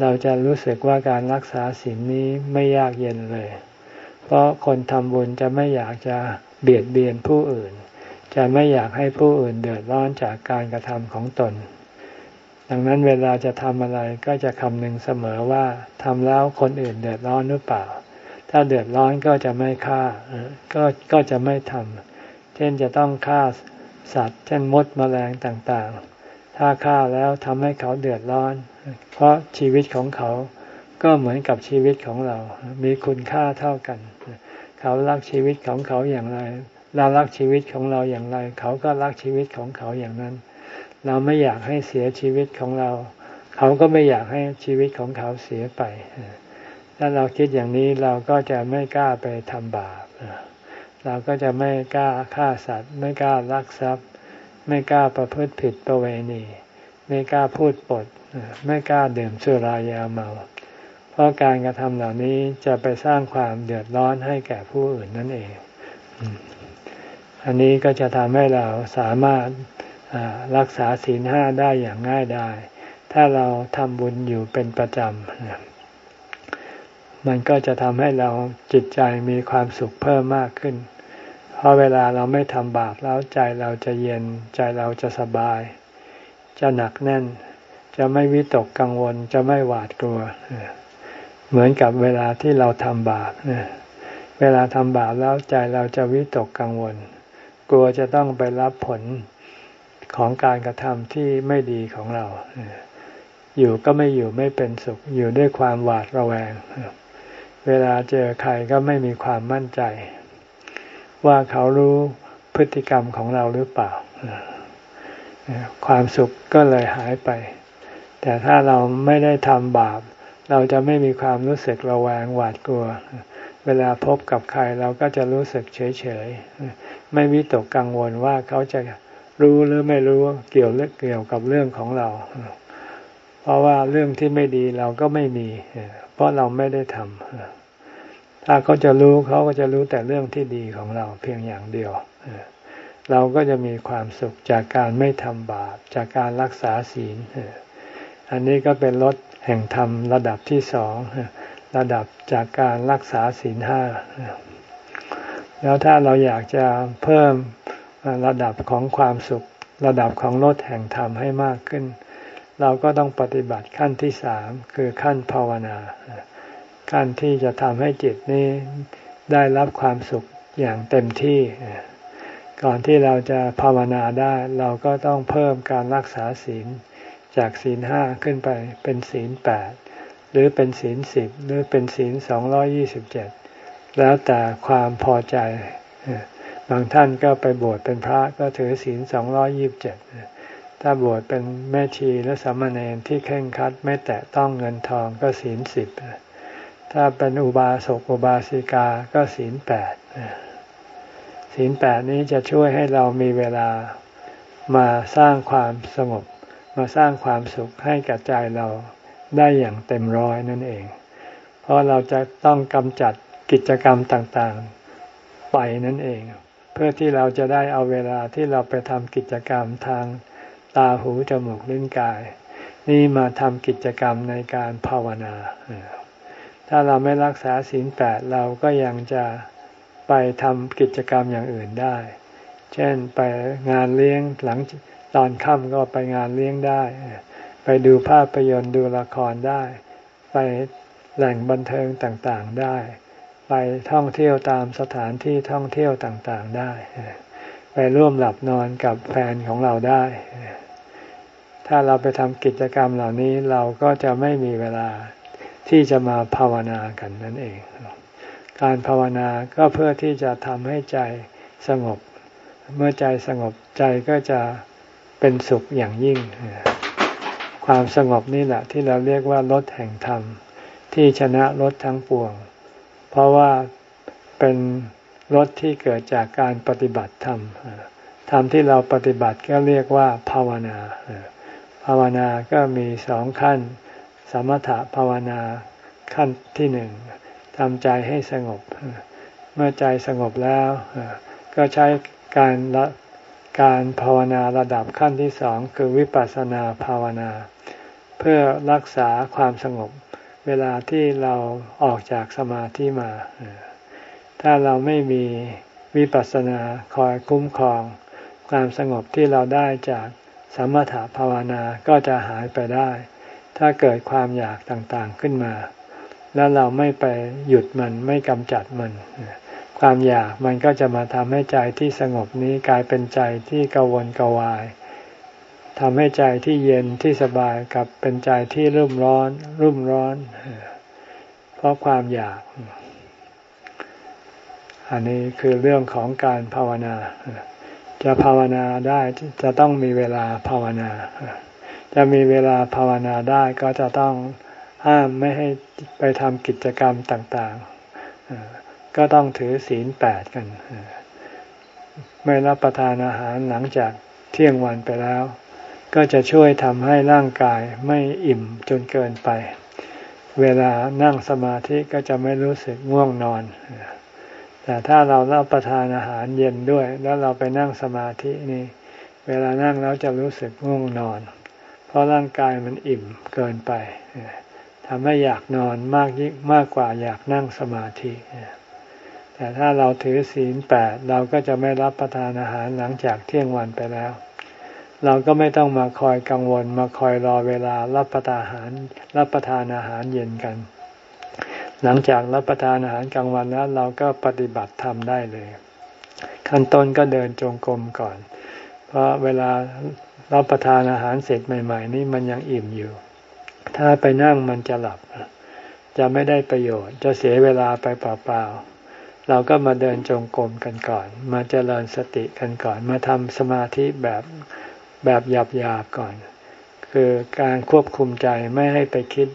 เราจะรู้สึกว่าการรักษาศีลนี้ไม่ยากเย็นเลย เพราะคนทำบุญจะไม่อยากจะเบียดเบียนผู้อื่น จะไม่อยากให้ผู้อื่นเดือดร้อนจากการกระทำของตน ดังนั้นเวลาจะทำอะไรก็จะคำนึงเสมอว่าทำแล้วคนอื่นเดือดร้อนหรือเปล่า ถ้าเดือดร้อนก็จะไม่ฆ่าก็ก็จะไม่ทำเช่นจะต้องฆ่าสัตว์ เช่นมดมแมลงต่างๆ ถ้าฆ่าแล้วทำให้เขาเดือดร้อน เพราะชีวิตของเขาก็เหมือนกับชีวิตของเรา มีคุณค่าเท่ากัน เขารักชีวิตของเขาอย่างไร เรารักชีวิตของเราอย่างไร เขาก็รักชีวิตของเขาอย่างนั้น เราไม่อยากให้เสียชีวิตของเรา เขาก็ไม่อยากให้ชีวิตของเขาเสียไป ถ้าเราคิดอย่างนี้เราก็จะไม่กล้าไปทำบาป เราก็จะไม่กล้าฆ่าสัตว์ ไม่กล้าลักทรัพย์ ไม่กล้าประพฤติผิดประเวณี ไม่กล้าพูดปด ไม่กล้าดื่มสุรายาเมา เพราะการกระทำเหล่านี้จะไปสร้างความเดือดร้อนให้แก่ผู้อื่นนั่นเอง อันนี้ก็จะทำให้เราสามารถ รักษาศีลห้าได้อย่างง่ายได้ถ้าเราทำบุญอยู่เป็นประจำมันก็จะทำให้เราจิตใจมีความสุขเพิ่มมากขึ้น เพราะเวลาเราไม่ทำบาปแล้วใจเราจะเย็นใจเราจะสบาย จะหนักแน่น จะไม่วิตกกังวลจะไม่หวาดกลัว เหมือนกับเวลาที่เราทำบาปเวลาทำบาปแล้วใจเราจะวิตกกังวล กลัวจะต้องไปรับผล ของการกระทำที่ไม่ดีของเรา อยู่ก็ไม่อยู่ไม่เป็นสุข อยู่ด้วยความหวาดระแวง เวลาเจอใครก็ไม่มีความมั่นใจ ว่าเขารู้พฤติกรรมของเราหรือเปล่า ความสุขก็เลยหายไป แต่ถ้าเราไม่ได้ทำบาป เราจะไม่มีความรู้สึกระแวงหวาดกลัว เวลาพบกับใครเราก็จะรู้สึกเฉยเฉยไม่วิตกกังวลว่าเขาจะ รู้หรือไม่รู้เกี่ยวเรื่องเกี่ยวกับเรื่องของเรา เพราะว่าเรื่องที่ไม่ดีเราก็ไม่มี เพราะเราไม่ได้ทำถ้าเขาจะรู้เขาก็จะรู้แต่เรื่องที่ดีของเราเพียงอย่างเดียวเราก็จะมีความสุขจากการไม่ทำบาปจากการรักษาศีลอันนี้ก็เป็นลดแห่งธรรมระดับที่สองระดับจากการรักษาศีลห้าแล้วถ้าเราอยากจะเพิ่ม ระดับของความสุข ระดับของลดแห่งธรรมให้มากขึ้น เราก็ต้องปฏิบัติขั้นที่สามคือขั้นภาวนา ขั้นที่จะทำให้จิตนี้ได้รับความสุขอย่างเต็มที่ ก่อนที่เราจะภาวนาได้ เราก็ต้องเพิ่มการรักษาศีลจากศีลห้าขึ้นไปเป็นศีลแปดหรือเป็นศีลสิบหรือเป็นศีลสองร้อยี่สิบเจ็ดแล้วแต่ความพอใจ บางท่านก็ไปบวชเป็นพระก็ถือศีลสองร้อยี่บเจ็ดถ้าบวชเป็นแม่ชีและสามเณรที่เข่งคัดไม่แตะต้องเงินทองก็ศีลสิบถ้าเป็นอุบาสกอุบาสิกาก็ศีลแปดศีลแปดนี้จะช่วยให้เรามีเวลามาสร้างความสงบ มาสร้างความสุขให้กับใจเราได้อย่างเต็มร้อยนั่นเอง เพราะเราจะต้องกำจัดกิจกรรมต่างๆ ไปนั่นเอง พื่อที่เราจะได้เอาเวลาที่เราไปทำกิจกรรมทางตาหูจมูกลิ้นกาย นี่มาทำกิจกรรมในการภาวนา ถ้าเราไม่รักษาศีลแปดเราก็ยังจะไปทำกิจกรรมอย่างอื่นได้ เช่นไปงานเลี้ยงหลังตอนค่ำก็ไปงานเลี้ยงได้ ไปดูภาพยนตร์ดูละครได้ ไปแหล่งบันเทิงต่างๆได้ ไปท่องเที่ยวตามสถานที่ท่องเที่ยวต่างๆได้ ไปร่วมหลับนอนกับแฟนของเราได้ ถ้าเราไปทำกิจกรรมเหล่านี้เราก็จะไม่มีเวลาที่จะมาภาวนากันนั่นเอง การภาวนาก็เพื่อที่จะทำให้ใจสงบ เมื่อใจสงบใจก็จะเป็นสุขอย่างยิ่ง ความสงบนี่แหละที่เราเรียกว่าลดแห่งธรรม ที่ชนะลดทั้งปวง เพราะว่าเป็นลดที่เกิดจากการปฏิบัติธรรมธรรมที่เราปฏิบัติก็เรียกว่าภาวนา ภาวนาก็มีสองขั้น สมถะภาวนาขั้นที่หนึ่งทำใจให้สงบ เมื่อใจสงบแล้ว ก็ใช้การละการภาวนาระดับขั้นที่สองคือวิปัสสนาภาวนา เพื่อรักษาความสงบ เวลาที่เราออกจากสมาธิมา ถ้าเราไม่มีวิปัสสนาคอยคุ้มครอง ความสงบที่เราได้จากสมถภาวนาก็จะหายไปได้ ถ้าเกิดความอยากต่างๆขึ้นมา แล้วเราไม่ไปหยุดมันไม่กำจัดมัน ความอยากมันก็จะมาทำให้ใจที่สงบนี้กลายเป็นใจที่กังวลกวาย ทำให้ใจที่เย็นที่สบายกับเป็นใจที่รุ่มร้อน รุ่มร้อน เพราะความอยาก อันนี้คือเรื่องของการภาวนา จะภาวนาได้จะต้องมีเวลาภาวนา จะมีเวลาภาวนาได้ก็จะต้องห้ามไม่ให้ไปทำกิจกรรมต่างๆ ก็ต้องถือศีลแปดกัน ไม่รับประทานอาหารหลังจากเที่ยงวันไปแล้ว ก็จะช่วยทำให้ร่างกายไม่อิ่มจนเกินไป เวลานั่งสมาธิก็จะไม่รู้สึกง่วงนอน แต่ถ้าเรารับประทานอาหารเย็นด้วย แล้วเราไปนั่งสมาธินี่ เวลานั่งแล้วจะรู้สึกง่วงนอน เพราะร่างกายมันอิ่มเกินไปทำให้อยากนอนมากยิ่งมากกว่าอยากนั่งสมาธิ แต่ถ้าเราถือศีลแปดเราก็จะไม่รับประทานอาหารหลังจากเที่ยงวันไปแล้ว เราก็ไม่ต้องมาคอยกังวล มาคอยรอเวลารับประทานอาหาร รับประทานอาหารเย็นกัน หลังจากรับประทานอาหารกลางวันแล้วเราก็ปฏิบัติทำได้เลย ขั้นต้นก็เดินจงกรมก่อน เพราะเวลารับประทานอาหารเสร็จใหม่ ๆ นี่มันยังอิ่มอยู่ ถ้าไปนั่งมันจะหลับ จะไม่ได้ประโยชน์ จะเสียเวลาไปเปล่าๆเราก็มาเดินจงกรมกันก่อน มาเจริญสติกันก่อน มาทำสมาธิแบบ แบบหยาบๆก่อน คือการควบคุมใจไม่ให้ไปคิด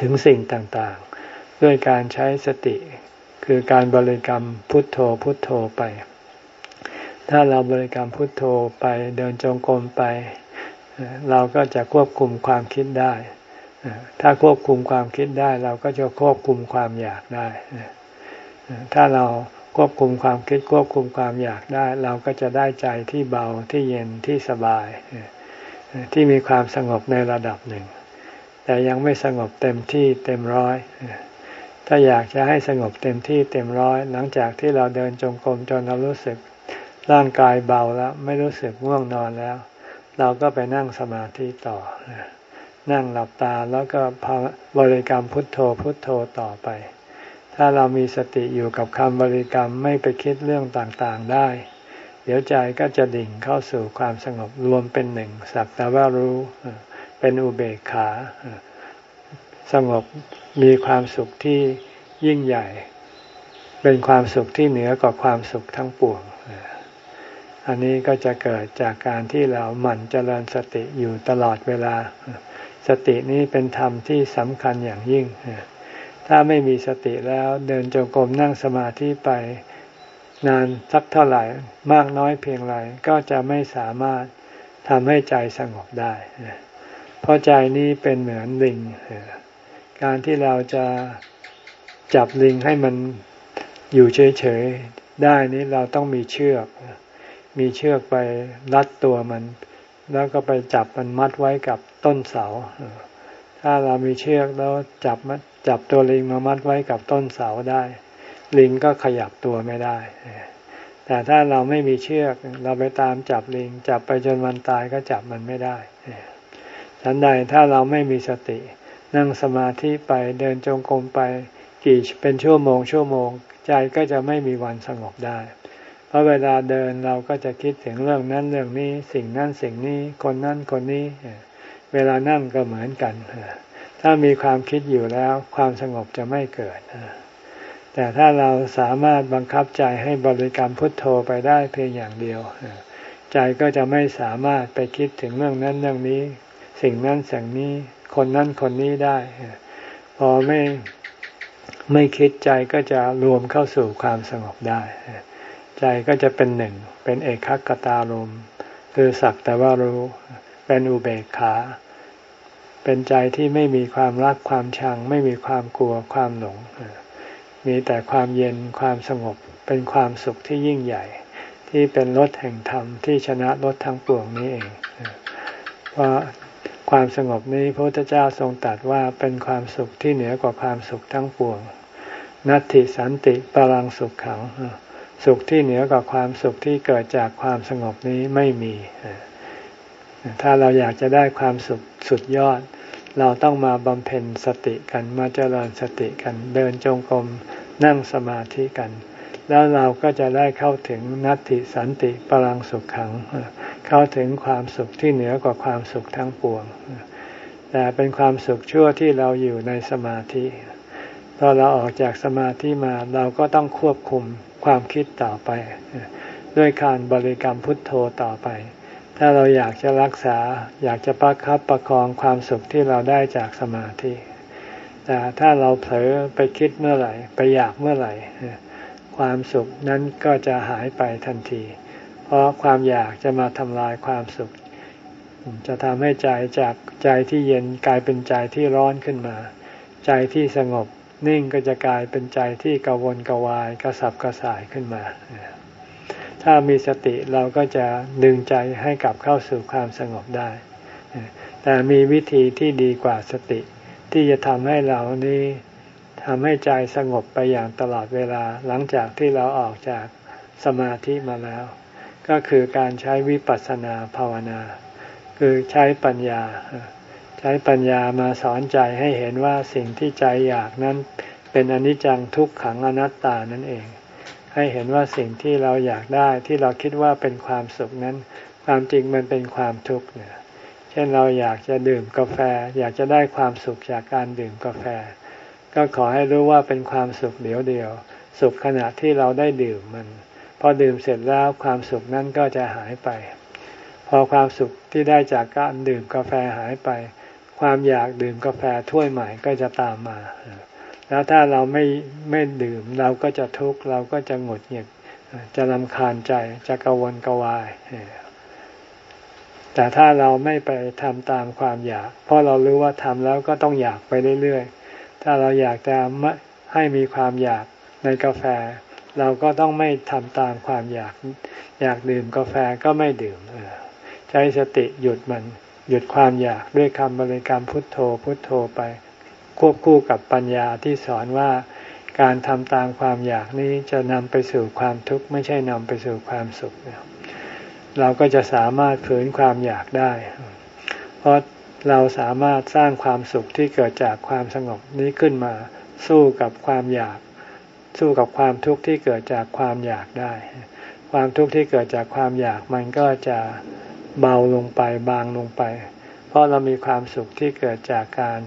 ถึงสิ่งต่างๆ ด้วยการใช้สติ คือการบริกรรมพุทโธพุทโธไป ถ้าเราบริกรรมพุทโธไปเดินจงกรมไป เราก็จะควบคุมความคิดได้ ถ้าควบคุมความคิดได้ เราก็จะควบคุมความอยากได้ ถ้าเรา ควบคุมความคิดควบคุมความอยากได้ เราก็จะได้ใจที่เบาที่เย็นที่สบาย ที่มีความสงบในระดับหนึ่ง แต่ยังไม่สงบเต็มที่เต็มร้อย ถ้าอยากจะให้สงบเต็มที่เต็มร้อย หลังจากที่เราเดินจงกรมจนเรารู้สึกร่างกายเบาแล้ว ไม่รู้สึกง่วงนอนแล้ว เราก็ไปนั่งสมาธิต่อ นั่งหลับตาแล้วก็บริกรรมพุทโธพุทโธต่อไป ถ้าเรามีสติอยู่กับคำบริกรรมไม่ไปคิดเรื่องต่างๆได้ เดี๋ยวใจก็จะดิ่งเข้าสู่ความสงบรวมเป็นหนึ่งสักแต่ว่ารู้ เป็นอุเบกขา สงบมีความสุขที่ยิ่งใหญ่ เป็นความสุขที่เหนือกว่าความสุขทั้งปวง อันนี้ก็จะเกิดจากการที่เราหมั่นเจริญสติอยู่ตลอดเวลา สตินี้เป็นธรรมที่สำคัญอย่างยิ่ง ถ้าไม่มีสติแล้วเดินจงกรมนั่งสมาธิไปนานสักเท่าไหร่มากน้อยเพียงไรก็จะไม่สามารถทำให้ใจสงบได้ เพราะใจนี้เป็นเหมือนลิง การที่เราจะจับลิงให้มันอยู่เฉยๆได้นี้เราต้องมีเชือก มีเชือกไปรัดตัวมัน แล้วก็ไปจับมันมัดไว้กับต้นเสา ถ้าเรามีเชือกแล้วจับมันจับตัวลิงมามัดไว้กับต้นเสาได้ ลิงก็ขยับตัวไม่ได้ แต่ถ้าเราไม่มีเชือกเราไปตามจับลิง จับไปจนวันตายก็จับมันไม่ได้ฉันใดถ้าเราไม่มีสติ นั่งสมาธิไปเดินจงกรมไปกี่เป็นชั่วโมงชั่วโมง ใจก็จะไม่มีวันสงบได้ เพราะเวลาเดินเราก็จะคิดถึงเรื่องนั้นเรื่องนี้ สิ่งนั้นสิ่งนี้คนนั้นคนนี้ เวลานั่งก็เหมือนกัน ถ้ามีความคิดอยู่แล้วความสงบจะไม่เกิด แต่ถ้าเราสามารถบังคับใจให้บริกรรมพุทโธไปได้เพียงอย่างเดียว ใจก็จะไม่สามารถไปคิดถึงเรื่องนั้นเรื่องนี้ สิ่งนั้นสิ่งนี้คนนั้นคนนี้ได้ พอไม่ไม่คิดใจก็จะรวมเข้าสู่ความสงบได้ ใจก็จะเป็นหนึ่ง เป็นเอกคตารมคือสักแต่ว่ารู้ เป็นอุเบกขา เป็นใจที่ไม่มีความรักความชัง ไม่มีความกลัวความหลง มีแต่ความเย็นความสงบ เป็นความสุขที่ยิ่งใหญ่ ที่เป็นรถแห่งธรรมที่ชนะรถทั้งปวงนี้เองเพราะความสงบนี้พระพุทธเจ้าทรงตรัสว่าเป็นความสุขที่เหนือกว่าความสุขทั้งปวง นัตติสันติปรังสุขขัง สุขที่เหนือกว่าความสุขที่เกิดจากความสงบนี้ไม่มี ถ้าเราอยากจะได้ความสุขสุดยอด เราต้องมาบำเพ็ญสติกันมาเจริญสติกัน เดินจงกรมนั่งสมาธิกัน แล้วเราก็จะได้เข้าถึงนัตติสันติปรังสุขขัง เข้าถึงความสุขที่เหนือกว่าความสุขทั้งปวง แต่เป็นความสุขชั่วที่เราอยู่ในสมาธิพอเราออกจากสมาธิมาเราก็ต้องควบคุมความคิดต่อไป ด้วยการบริกรรมพุทโธต่อไป ถ้าเราอยากจะรักษา อยากจะประคับประคองความสุขที่เราได้จากสมาธิ แต่ถ้าเราเผลอไปคิดเมื่อไหร่ ไปอยากเมื่อไหร่ ความสุขนั้นก็จะหายไปทันที เพราะความอยากจะมาทำลายความสุข จะทำให้ใจจากใจที่เย็นกลายเป็นใจที่ร้อนขึ้นมา ใจที่สงบนิ่งก็จะกลายเป็นใจที่กังวลกวายกระสับกระส่ายขึ้นมา ถ้ามีสติเราก็จะดึงใจให้กลับเข้าสู่ความสงบได้ แต่มีวิธีที่ดีกว่าสติ ที่จะทำให้เรานี้ทำให้ใจสงบไปอย่างตลอดเวลาหลังจากที่เราออกจากสมาธิมาแล้ว ก็คือการใช้วิปัสสนาภาวนา คือใช้ปัญญา ใช้ปัญญามาสอนใจให้เห็นว่าสิ่งที่ใจอยากนั้นเป็นอนิจจังทุกขังอนัตตานั่นเอง ให้เห็นว่าสิ่งที่เราอยากได้ที่เราคิดว่าเป็นความสุขนั้น ความจริงมันเป็นความทุกข์เนี่ยเช่นเราอยากจะดื่มกาแฟ อยากจะได้ความสุขจากการดื่มกาแฟ ก็ขอให้รู้ว่าเป็นความสุขเดียวเดียว สุขขณะที่เราได้ดื่มมัน พอดื่มเสร็จแล้วความสุขนั้นก็จะหายไป พอความสุขที่ได้จากการดื่มกาแฟหายไป ความอยากดื่มกาแฟถ้วยใหม่ก็จะตามมา แล้วถ้าเราไม่ไม่ดื่ม เราก็จะทุกข์เราก็จะหงุดหงิดจะลำคาญใจจะกวนกวายแต่ถ้าเราไม่ไปทำตามความอยาก เพราะเรารู้ว่าทำแล้วก็ต้องอยากไปเรื่อยๆ ถ้าเราอยากจะให้มีความอยากในกาแฟ เราก็ต้องไม่ทำตามความอยาก อยากดื่มกาแฟก็ไม่ดื่มใช้สติหยุดมัน หยุดความอยากด้วยคำบริกรรมพุทโธพุทโธไป ควบคู่กับปัญญาที่สอนว่าการทำตามความอยากนี้จะนำไปสู่ความทุกข์ไม่ใช่นำไปสู่ความสุข เราก็จะสามารถฝืนความอยากได้ เพราะเราสามารถสร้างความสุขที่เกิดจากความสงบนี้ขึ้นมาสู้กับความอยาก สู้กับความทุกข์ที่เกิดจากความอยากได้ ความทุกข์ที่เกิดจากความอยากมันก็จะเบาลงไปบางลงไป เพราะเรามีความสุขที่เกิดจากการ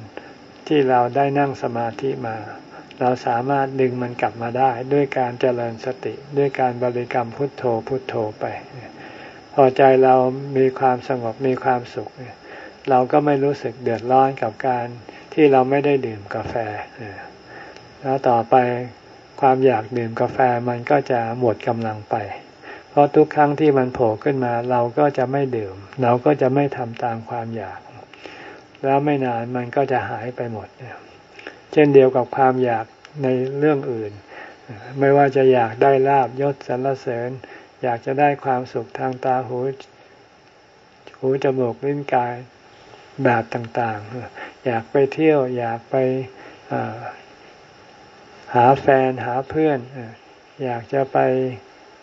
ที่เราได้นั่งสมาธิมา เราสามารถดึงมันกลับมาได้ ด้วยการเจริญสติด้วยการบริกรรมพุทโธพุทโธไป พอใจเรามีความสงบมีความสุข เราก็ไม่รู้สึกเดือดร้อนกับการที่เราไม่ได้ดื่มกาแฟ แล้วต่อไปความอยากดื่มกาแฟมันก็จะหมดกำลังไป เพราะทุกครั้งที่มันโผล่ขึ้นมา เราก็จะไม่ดื่ม เราก็จะไม่ทำตามความอยาก แล้วไม่นานมันก็จะหายไปหมด เช่นเดียวกับความอยากในเรื่องอื่น ไม่ว่าจะอยากได้ลาบยศสรรเสริญ อยากจะได้ความสุขทางตาหูหูจมูกลิ้นกายแบบต่างๆ อยากไปเที่ยว อยากไปหาแฟนหาเพื่อน อยากจะไป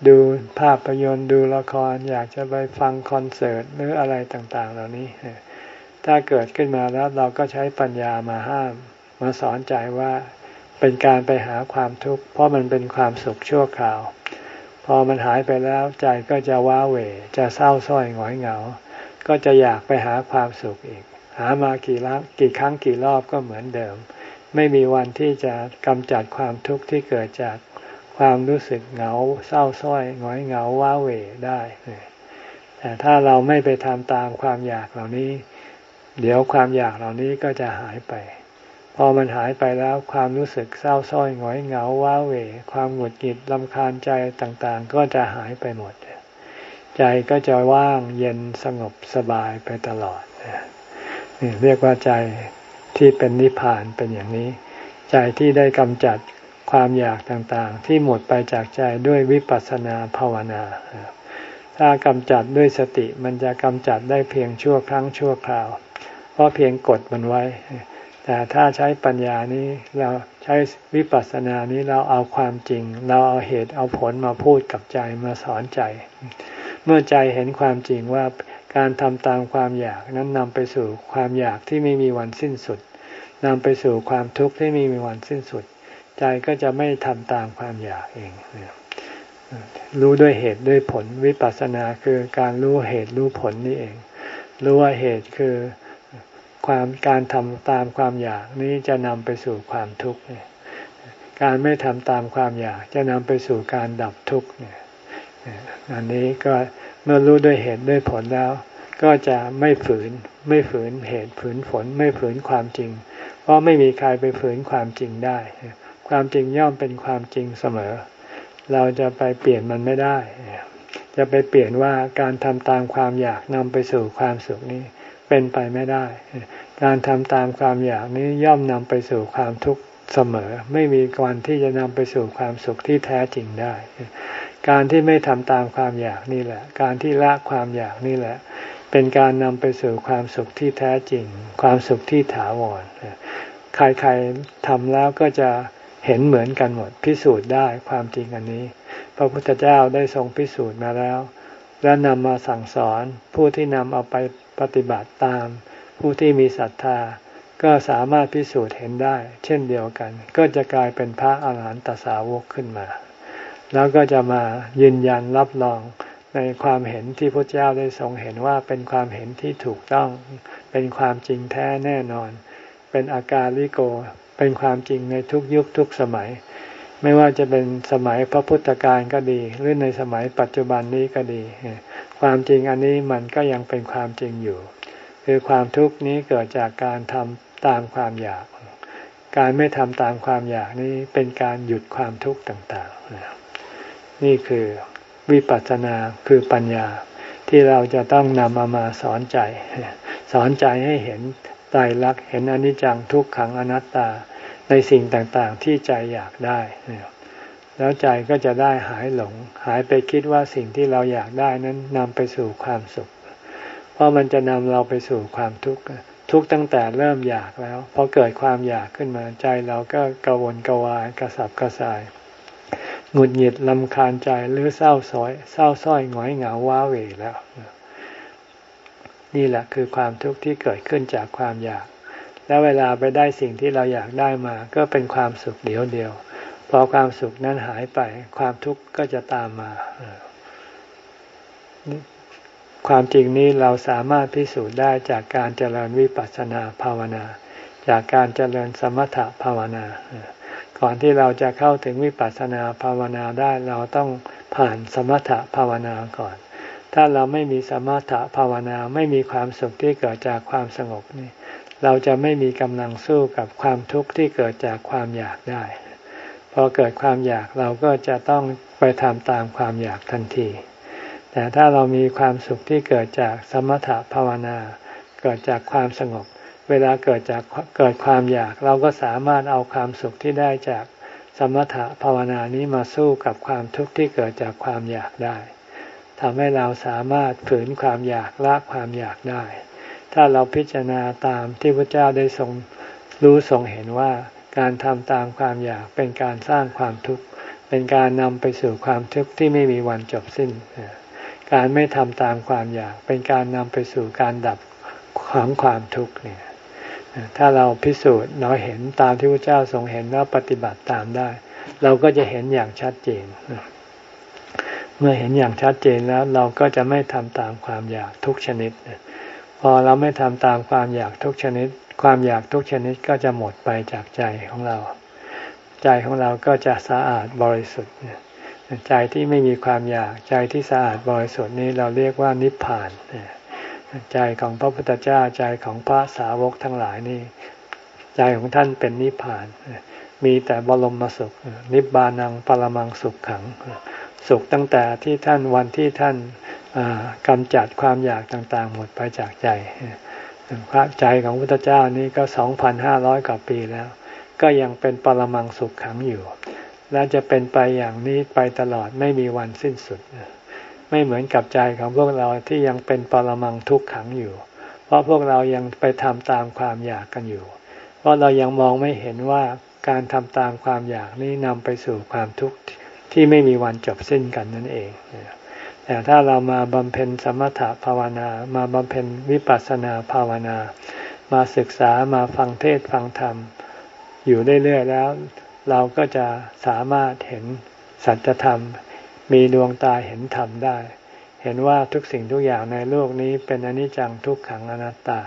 ดูภาพยนตร์ดูละคร อยากจะไปฟังคอนเสิร์ตหรืออะไรต่าง ๆ เหล่านี้ ถ้าเกิดขึ้นมาแล้วเราก็ใช้ปัญญามาห้าม มาสอนใจว่าเป็นการไปหาความทุกข์เพราะมันเป็นความสุขชั่วคราว พอมันหายไปแล้วใจก็จะว้าเหวจะเศร้าส้อยหงอยเหงา ก็จะอยากไปหาความสุขอีก หามากี่ลังกี่ครั้งกี่รอบก็เหมือนเดิม ไม่มีวันที่จะกำจัดความทุกข์ที่เกิดจากความรู้สึกเหงา เศร้าส้อยหงอยเหงาว้าเหวได้แต่ถ้าเราไม่ไปทำตามความอยากเหล่านี้ เดี๋ยวความอยากเหล่านี้ก็จะหายไป พอมันหายไปแล้วความรู้สึกเศร้าส้อยหงอยเหงาว้าเหวความหงุดหงิดลำคาญใจต่างๆ ก็จะหายไปหมด ใจก็จะว่างเย็นสงบสบายไปตลอดนี่เรียกว่าใจที่เป็นนิพพานเป็นอย่างนี้ ใจที่ได้กำจัดความอยากต่างๆ ที่หมดไปจากใจด้วยวิปัสสนาภาวนา ถ้ากำจัดด้วยสติมันจะกำจัดได้เพียงชั่วครั้งชั่วคราว ราะเพียงกดมันไว้ แต่ถ้าใช้ปัญญานี้เราใช้วิปัสสนานี้เราเอาความจริง เราเอาเหตุเอาผลมาพูดกับใจมาสอนใจ เมื่อใจเห็นความจริงว่าการทำตามความอยากนั้นนำไปสู่ความอยากที่ไม่มีวันสิ้นสุดนำไปสู่ความทุกข์ที่ไม่มีวันสิ้นสุด ใจก็จะไม่ทำตามความอยากเอง รู้ด้วยเหตุด้วยผลวิปัสสนาคือการรู้เหตุรู้ผลนี่เอง รู้ว่าเหตุคือ ความการทำตามความอยากนี้จะนำไปสู่ความทุกข์การไม่ทำตามความอยากจะนำไปสู่การดับทุกข์อันนี้ก็เมื่อรู้ด้วยเหตุด้วยผลแล้ว ก็จะไม่ฝืนไม่ฝืนเหตุฝืนผลไม่ฝืนความจริง เพราะไม่มีใครไปฝืนความจริงได้ ความจริงย่อมเป็นความจริงเสมอ เราจะไปเปลี่ยนมันไม่ได้ จะไปเปลี่ยนว่าการทำตามความอยากนำไปสู่ความสุขนี้ เป็นไปไม่ได้ การทำตามความอยากนี้ย่อมนำไปสู่ความทุกข์เสมอ ไม่มีวันที่จะนำไปสู่ความสุขที่แท้จริงได้ การที่ไม่ทำตามความอยากนี่แหละ การที่ละความอยากนี่แหละ เป็นการนำไปสู่ความสุขที่แท้จริง ความสุขที่ถาวรใครๆทำแล้วก็จะเห็นเหมือนกันหมดพิสูจน์ได้ความจริงอันนี้ พระพุทธเจ้าได้ทรงพิสูจน์มาแล้ว และนำมาสั่งสอนผู้ที่นำเอาไป ปฏิบัติตาม ผู้ที่มีศรัทธา ก็สามารถพิสูจน์เห็นได้ เช่นเดียวกัน ก็จะกลายเป็นพระอาหารหันตสาวกขึ้นมา แล้วก็จะมายืนยันรับรองในความเห็นที่พระเจ้าได้ทรงเห็นว่าเป็นความเห็นที่ถูกต้อง เป็นความจริงแท้แน่นอน เป็นอาการลิโก เป็นความจริงในทุกยุคทุกสมัย ไม่ว่าจะเป็นสมัยพระพุทธการก็ดี หรือในสมัยปัจจุบันนี้ก็ดี ความจริงอันนี้มันก็ยังเป็นความจริงอยู่ คือความทุกข์นี้เกิดจากการทำตามความอยาก การไม่ทำตามความอยากนี้เป็นการหยุดความทุกข์ต่างๆ นี่คือวิปัสสนาคือปัญญาที่เราจะต้องนำมามาสอนใจ สอนใจให้เห็นตายรักเห็นอนิจจังทุกขังอนัตตา ในสิ่งต่างๆที่ใจอยากได้ แล้วใจก็จะได้หายหลง หายไปคิดว่าสิ่งที่เราอยากได้นั้นนำไปสู่ความสุข เพราะมันจะนำเราไปสู่ความทุกข์ทุกตั้งแต่เริ่มอยากแล้วพอเกิดความอยากขึ้นมาใจเราก็กระวนกระวายกระสับกระส่ายหงุดหงิดลำคาญใจหรือเศร้าส้อยเศร้าส้อยหงอยเหงาว้าเหวแล้ว นี่แหละคือความทุกข์ที่เกิดขึ้นจากความอยาก แล้วเวลาไปได้สิ่งที่เราอยากได้มา ก็เป็นความสุขเดียวเดียว พอความสุขนั้นหายไป ความทุกข์ก็จะตามมา ความจริงนี้เราสามารถพิสูจน์ได้จากการเจริญวิปัสสนาภาวนา จากการเจริญสมถะภาวนา ก่อนที่เราจะเข้าถึงวิปัสสนาภาวนาได้เราต้องผ่านสมถะภาวนาก่อน ถ้าเราไม่มีสมถะภาวนาไม่มีความสุขที่เกิดจากความสงบนี่ เราจะไม่มีกำลังสู้กับความทุกข์ที่เกิดจากความอยากได้ พอเกิดความอยากเราก็จะต้องไปทำตามความอยากทันที แต่ถ้าเรามีความสุขที่เกิดจากสมถะภาวนา เกิดจากความสงบ เวลาเกิดจากเกิดความอยาก เราก็สามารถเอาความสุขที่ได้จากสมถะภาวนานี้มาสู้กับความทุกข์ที่เกิดจากความอยากได้ทำให้เราสามารถฝืนความอยากละความอยากได้ ถ้าเราพิจารณาตามที่พระเจ้าได้ทรงรู้ทรงเห็นว่าการทำตามความอยากเป็นการสร้างความทุกข์เป็นการนำไปสู่ความทุกข์ที่ไม่มีวันจบสิ้น การไม่ทำตามความอยาก เป็นการนำไปสู่การดับของความทุกข์เนี่ยถ้าเราพิสูจน์เราเห็นตามที่พระเจ้าทรงเห็นแล้วปฏิบัติตามได้ เราก็จะเห็นอย่างชัดเจน เมื่อเห็นอย่างชัดเจนแล้วเราก็จะไม่ทำตามความอยากทุกชนิด พอเราไม่ทำตามความอยากทุกชนิด ความอยากทุกชนิดก็จะหมดไปจากใจของเรา ใจของเราก็จะสะอาดบริสุทธิ์ใจที่ไม่มีความอยากใจที่สะอาดบริสุทธิ์นี้เราเรียกว่านิพพานใจของพระพุทธเจ้าใจของพระสาวกทั้งหลายนี่ ใจของท่านเป็นนิพพาน มีแต่บรมสุข นิบานังปรมังสุขขัง สุขตั้งแต่ที่ท่านวันที่ท่าน กำจัดความอยากต่างๆ หมดไปจากใจพระใจของพุทธเจ้านี่ก็สองพันห้าร้อยกว่าปีแล้ว ก็ยังเป็นปรมังสุขขังอยู่ และจะเป็นไปอย่างนี้ไปตลอดไม่มีวันสิ้นสุด ไม่เหมือนกับใจของพวกเราที่ยังเป็นปรมังทุกขังอยู่ เพราะพวกเรายังไปทำตามความอยากกันอยู่ เพราะเรายังมองไม่เห็นว่าการทำตามความอยากนี้นำไปสู่ความทุกข์ที่ไม่มีวันจบสิ้นกันนั่นเอง แต่ถ้าเรามาบำเพ็ญสมถภาวนา มาบำเพ็ญวิปัสสนาภาวนา มาศึกษามาฟังเทศฟังธรรม อยู่เรื่อยๆแล้ว เราก็จะสามารถเห็นสัจธรรม มีดวงตาเห็นธรรมได้ เห็นว่าทุกสิ่งทุกอย่างในโลกนี้เป็นอนิจจังทุกขังอนัตตา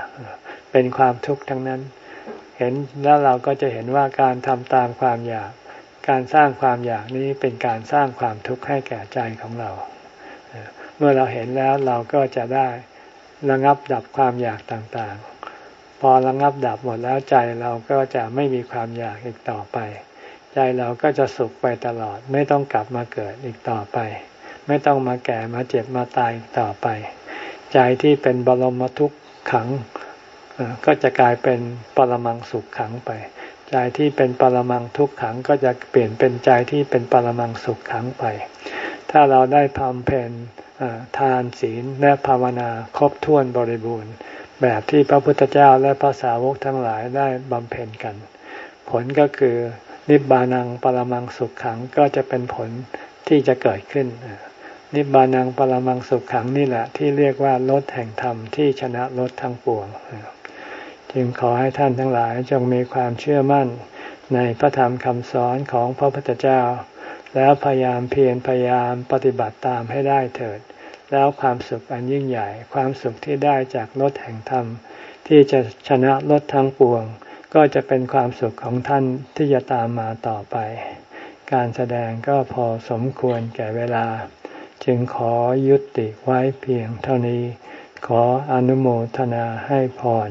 เป็นความทุกข์ทั้งนั้น เห็นแล้วเราก็จะเห็นว่าการทำตามความอยาก การสร้างความอยากนี้เป็นการสร้างความทุกข์ให้แก่ใจของเรา เมื่อเราเห็นแล้วเราก็จะได้ระงับดับความอยากต่างๆ พอระงับดับหมดแล้วใจเราก็จะไม่มีความอยากอีกต่อไป ใจเราก็จะสุขไปตลอด ไม่ต้องกลับมาเกิดอีกต่อไป ไม่ต้องมาแก่มาเจ็บมาตายอีกต่อไป ใจที่เป็นบรมทุกขังก็จะกลายเป็นปรมังสุขขังไป ใจที่เป็นปรมังทุกขังก็จะเปลี่ยนเป็นใจที่เป็นปรมังสุขขังไป ถ้าเราได้ทำเพน ทานศีลและภาวนาครบถ้วนบริบูรณ์ แบบที่พระพุทธเจ้าและพระสาวกทั้งหลายได้บำเพ็ญกัน ผลก็คือนิบานังปรมังสุขขังก็จะเป็นผลที่จะเกิดขึ้น นิบานังปรมังสุขขังนี่แหละที่เรียกว่าลดแห่งธรรมที่ชนะลดทั้งปวง จึงขอให้ท่านทั้งหลายจงมีความเชื่อมั่นในพระธรรมคำสอนของพระพุทธเจ้า แล้วพยายามเพียรพยายามปฏิบัติตามให้ได้เถิด แล้วความสุขอันยิ่งใหญ่ ความสุขที่ได้จากรถแห่งธรรม ที่จะชนะรถทั้งปวง ก็จะเป็นความสุขของท่านที่จะตามมาต่อไป การแสดงก็พอสมควรแก่เวลา จึงขอยุติไว้เพียงเท่านี้ ขออนุโมทนาให้พร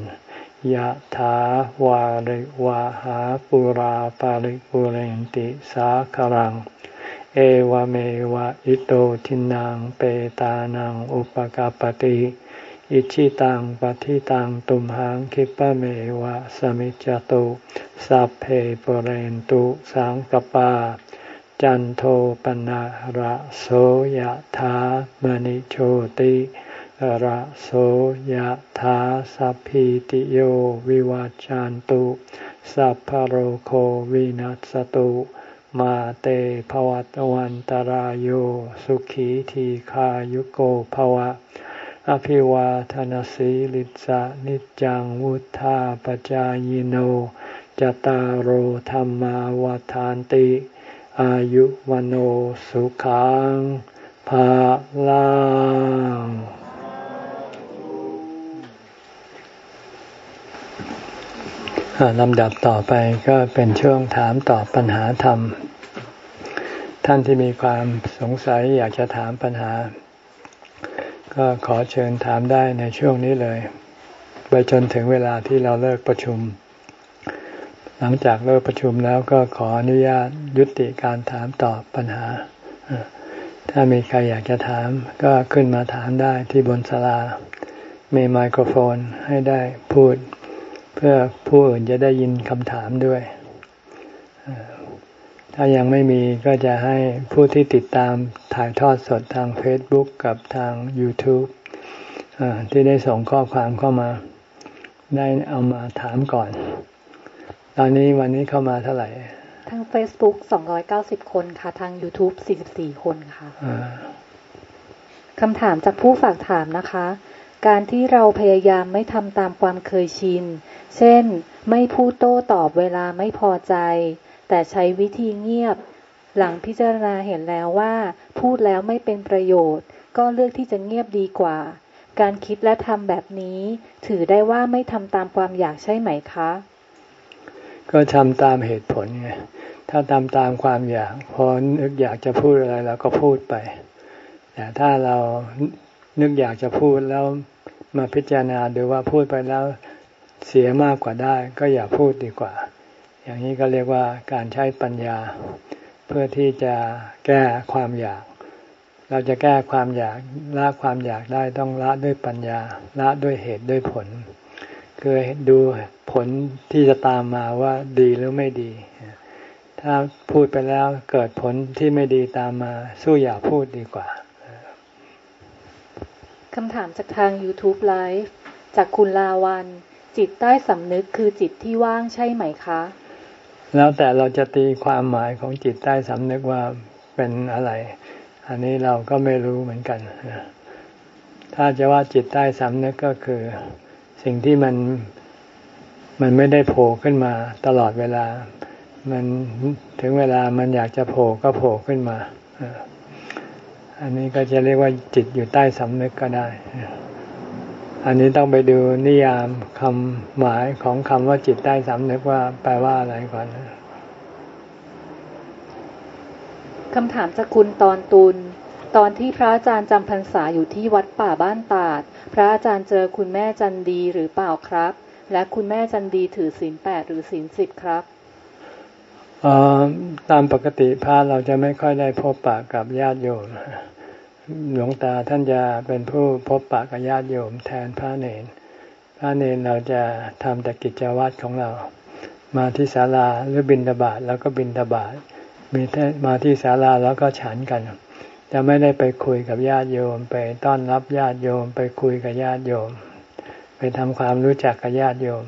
ยะถาวาริวาหาปุราปาริปุเรนติสาคารัง เอวเมวะอิโตทินังเปตานังอุปกาปติอิชิตังปฏิตังตุมหังคิปะเมวะสมิจจตุสัพเพปเรนตุสังกปา จันโทปนะระโสยธามณิโชติระโสยธาสัพพิติโยวิวัจจันตุสัพพโรโควินัสตุ มาเตภวัตวันตารโยสุขีทีขายุโกภวะ อภิวาทนสีลิสะนิจังวุธาปจายโนจตารโหธรรมาวาทานติ อายุวันโอสุขังภาลัง ลำดับต่อไปก็เป็นช่วงถามตอบปัญหาธรรม ท่านที่มีความสงสัยอยากจะถามปัญหา ก็ขอเชิญถามได้ในช่วงนี้เลย ไปจนถึงเวลาที่เราเลิกประชุม หลังจากเลิกประชุมแล้วก็ขออนุญาตยุติการถามตอบปัญหา ถ้ามีใครอยากจะถามก็ขึ้นมาถามได้ที่บนศาลามีไมโครโฟนให้ได้พูด พื่อผู้อื่นจะได้ยินคำถามด้วย ถ้ายังไม่มีก็จะให้ผู้ที่ติดตามถ่ายทอดสดทาง Facebook กับทาง YouTube ที่ได้ส่งข้อความเข้ามา ได้เอามาถามก่อน ตอนนี้วันนี้เข้ามาเท่าไหร่ ทาง Facebook 290 คนค่ะ ทาง YouTube 44 คนค่ะคำถามจากผู้ฝากถามนะคะ การที่เราพยายามไม่ทำตามความเคยชิน เช่น ไม่พูดโต้ตอบเวลาไม่พอใจ แต่ใช้วิธีเงียบ หลังพิจารณาเห็นแล้วว่า พูดแล้วไม่เป็นประโยชน์ ก็เลือกที่จะเงียบดีกว่า การคิดและทำแบบนี้ ถือได้ว่าไม่ทำตามความอยากใช่ไหมคะ ก็ทำตามเหตุผลไง ถ้าทำตามความอยาก พอนึกอยากจะพูดอะไรเราก็พูดไป แต่ถ้าเรานึกอยากจะพูดแล้ว มาพิจารณาดูว่าพูดไปแล้วเสียมากกว่าได้ ก็อย่าพูดดีกว่า อย่างนี้ก็เรียกว่าการใช้ปัญญา เพื่อที่จะแก้ความอยาก เราจะแก้ความอยากละความอยากได้ต้องละด้วยปัญญาละด้วยเหตุด้วยผล คือดูผลที่จะตามมาว่าดีหรือไม่ดี ถ้าพูดไปแล้วเกิดผลที่ไม่ดีตามมา สู้อย่าพูดดีกว่า คำถามจากทาง YouTube Live จากคุณลาวัน จิตใต้สำนึกคือจิตที่ว่างใช่ไหมคะ แล้วแต่เราจะตีความหมายของจิตใต้สำนึกว่าเป็นอะไร อันนี้เราก็ไม่รู้เหมือนกัน ถ้าจะว่าจิตใต้สำนึกก็คือ สิ่งที่มันมันไม่ได้โผล่ขึ้นมาตลอดเวลา มันถึงเวลามันอยากจะโผล่ก็โผล่ขึ้นมาอ นนี้ก็จะเรียกว่าจิตอยู่ใต้สำนึกก็ได้ อันนี้ต้องไปดูนิยามคำหมายของคำว่าจิตใต้สำนึกว่าแปลว่าอะไรก่อนคำถามจากคุณตอนตุลตอนที่พระอาจารย์จำพรรษาอยู่ที่วัดป่าบ้านตาด พระอาจารย์เจอคุณแม่จันดีหรือเปล่าครับ และคุณแม่จันดีถือศีลแปดหรือศีลสิบครับตามปกติพระเราจะไม่ค่อยได้พบปะกับญาติโยม หลวงตาท่านจะเป็นผู้พบปะกับญาติโยมแทนพระเนน พระเนนเราจะทำแต่กิจวัตรของเรา มาที่ศาลาหรือบินตบาทแล้วก็บินตบาทมีมาที่ศาลาแล้วก็ฉันกัน จะไม่ได้ไปคุยกับญาติโยม ไปต้อนรับญาติโยม ไปคุยกับญาติโยม ไปทำความรู้จักกับญาติโยม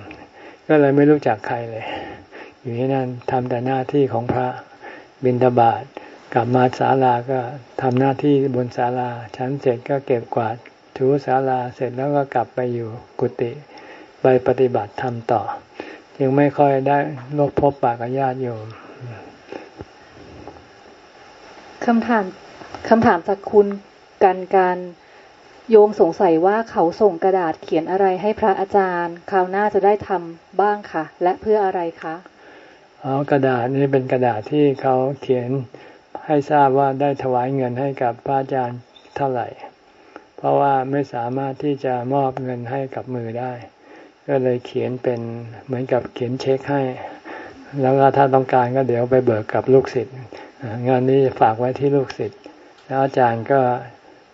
ก็เลยไม่รู้จักใครเลย อยู่ที่นั่นทำแต่หน้าที่ของพระบินตบาท กลับมาศาลาก็ทำหน้าที่บนศาลาชั้นเสร็จก็เก็บกวาดถูศาลาเสร็จแล้วก็กลับไปอยู่กุฏิไปปฏิบัติธรรมต่อจึงไม่ค่อยได้ลบพบปากญาติโยมคำถามคำถามจากคุณกันการโยมสงสัยว่าเขาส่งกระดาษเขียนอะไรให้พระอาจารย์คราวหน้าจะได้ทำบ้างค่ะ และเพื่ออะไรคะอ๋อกระดาษนี้เป็นกระดาษที่เขาเขียน ให้ทราบว่าได้ถวายเงินให้กับพระอาจารย์เท่าไหร่ เพราะว่าไม่สามารถที่จะมอบเงินให้กับมือได้ ก็เลยเขียนเป็นเหมือนกับเขียนเช็คให้ แล้วก็ถ้าต้องการก็เดี๋ยวไปเบิกกับลูกศิษย์งานนี้ฝากไว้ที่ลูกศิษย์แล้วอาจารย์ก็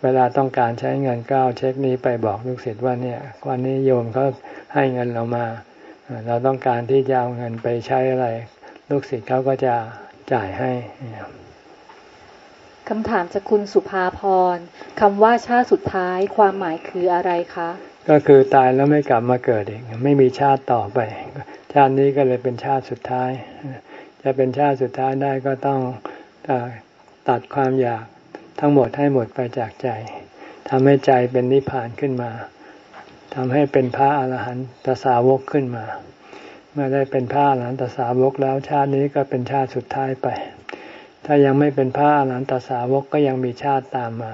เวลาต้องการใช้เงินก็เอาเช็คนี้ไปบอกลูกศิษย์ว่าเนี่ยวันนี้โยมเขาให้เงินเรามา เราต้องการที่จะเอาเงินไปใช้อะไร ลูกศิษย์เขาก็จะจ่ายให้ คำถามจากคุณสุภาพรคำว่าชาติสุดท้ายความหมายคืออะไรคะ ก็คือตายแล้วไม่กลับมาเกิดอีกไม่มีชาติต่อไป ชาตินี้ก็เลยเป็นชาติสุดท้าย จะเป็นชาติสุดท้ายได้ก็ต้องตัดความอยากทั้งหมดให้หมดไปจากใจทำให้ใจเป็นนิพพานขึ้นมาทำให้เป็นพระอาหารหันตสาวกขึ้นมา เมื่อได้เป็นพระอาหารหันตสาวกแล้วชาตินี้ก็เป็นชาติสุดท้ายไป ถ้ายังไม่เป็นพระอรหันตสาวกก็ยังมีชาติตามมา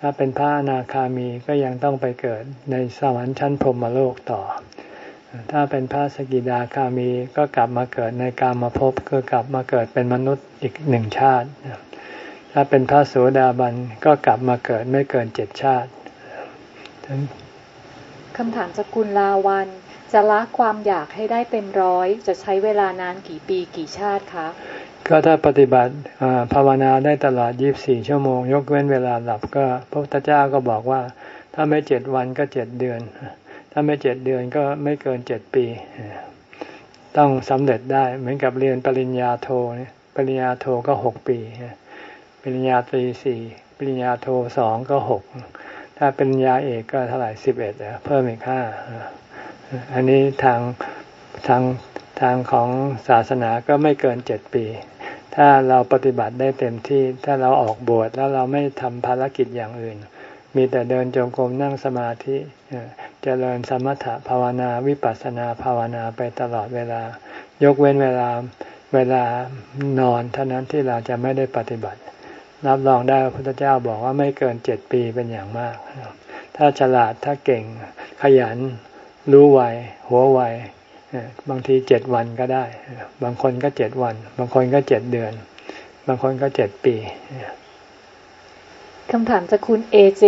ถ้าเป็นพระอนาคามีก็ยังต้องไปเกิดในสวรรค์ชั้นพรหมโลกต่อ ถ้าเป็นพระสกิดาคามีก็กลับมาเกิดในกามาภพก็กลับมาเกิดเป็นมนุษย์อีกหนึ่งชาติ ถ้าเป็นพระโสดาบันก็กลับมาเกิดไม่เกินเจ็ดชาติคำถามสกุลลาวันจะละความอยากให้ได้เต็มร้อย จะใช้เวลานานกี่ปีกี่ชาติคะ ก็ถ้าปฏิบัติภาวนาได้ตลอดยีิบสี่ชั่วโมง ยกเว้นเวลาหลับก็พระพุทธเจ้าก็บอกว่า ถ้าไม่เจ็ดวันก็เจ็ดเดือน ถ้าไม่เจ็ดเดือนก็ไม่เกินเจ็ดปี ต้องสำเร็จได้เหมือนกับเรียนปริญญาโทเนี่ยปริญญาโทก็หกปีปริญญาตรีสี่ปริญญาโทสองก็หกถ้าปริญญาเอกก็เท่าไหร่สิบเอ็ดเพิ่มอีกห้าอันนี้ทางทางทางของศาสนาก็ไม่เกินเจ็ดปี ถ้าเราปฏิบัติได้เต็มที่ ถ้าเราออกบวชแล้วเราไม่ทำภารกิจอย่างอื่น มีแต่เดินจงกรมนั่งสมาธิจเจริญสมถะภาวนาวิปัสสนาภาวนาไปตลอดเวลา ยกเว้นเวลาเวลานอนเท่านั้นที่เราจะไม่ได้ปฏิบัติ รับรองได้พระพุทธเจ้าบอกว่าไม่เกินเจ็ดปีเป็นอย่างมาก ถ้าฉลาดถ้าเก่งขยัน รู้ไวหัวไว บางทีเจ็ดวันก็ได้ บางคนก็เจ็ดวัน บางคนก็เจ็ดเดือน บางคนก็เจ็ดปีคำถามจากคุณเอเจ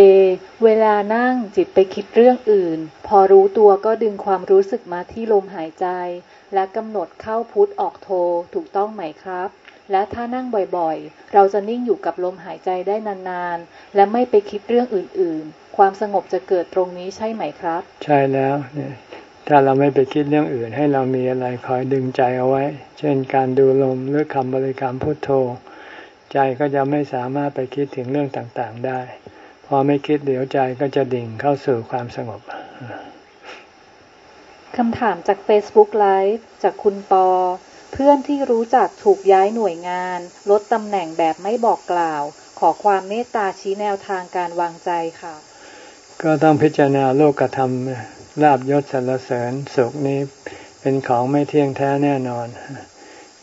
เวลานั่งจิตไปคิดเรื่องอื่น พอรู้ตัวก็ดึงความรู้สึกมาที่ลมหายใจ และกำหนดเข้าพุทออกโทถูกต้องไหมครับ และถ้านั่งบ่อยๆ เราจะนิ่งอยู่กับลมหายใจได้นานๆ และไม่ไปคิดเรื่องอื่นๆ ความสงบจะเกิดตรงนี้ใช่ไหมครับ ใช่แล้วเนี่ย ถ้าเราไม่ไปคิดเรื่องอื่น ให้เรามีอะไรคอยดึงใจเอาไว้ เช่นการดูลมหรือคำบริกรรมพุทโธ ใจก็จะไม่สามารถไปคิดถึงเรื่องต่างๆได้ พอไม่คิดเดี๋ยวใจก็จะดิ่งเข้าสู่ความสงบคำถามจาก Facebook Live จากคุณปอ เพื่อนที่รู้จักถูกย้ายหน่วยงาน ลดตำแหน่งแบบไม่บอกกล่าว ขอความเมตตาชี้แนวทางการวางใจค่ะ ก็ต้องพิจารณาโลกธรรม ลาบยศสรรเสริญสุขนี้เป็นของไม่เที่ยงแท้แน่นอน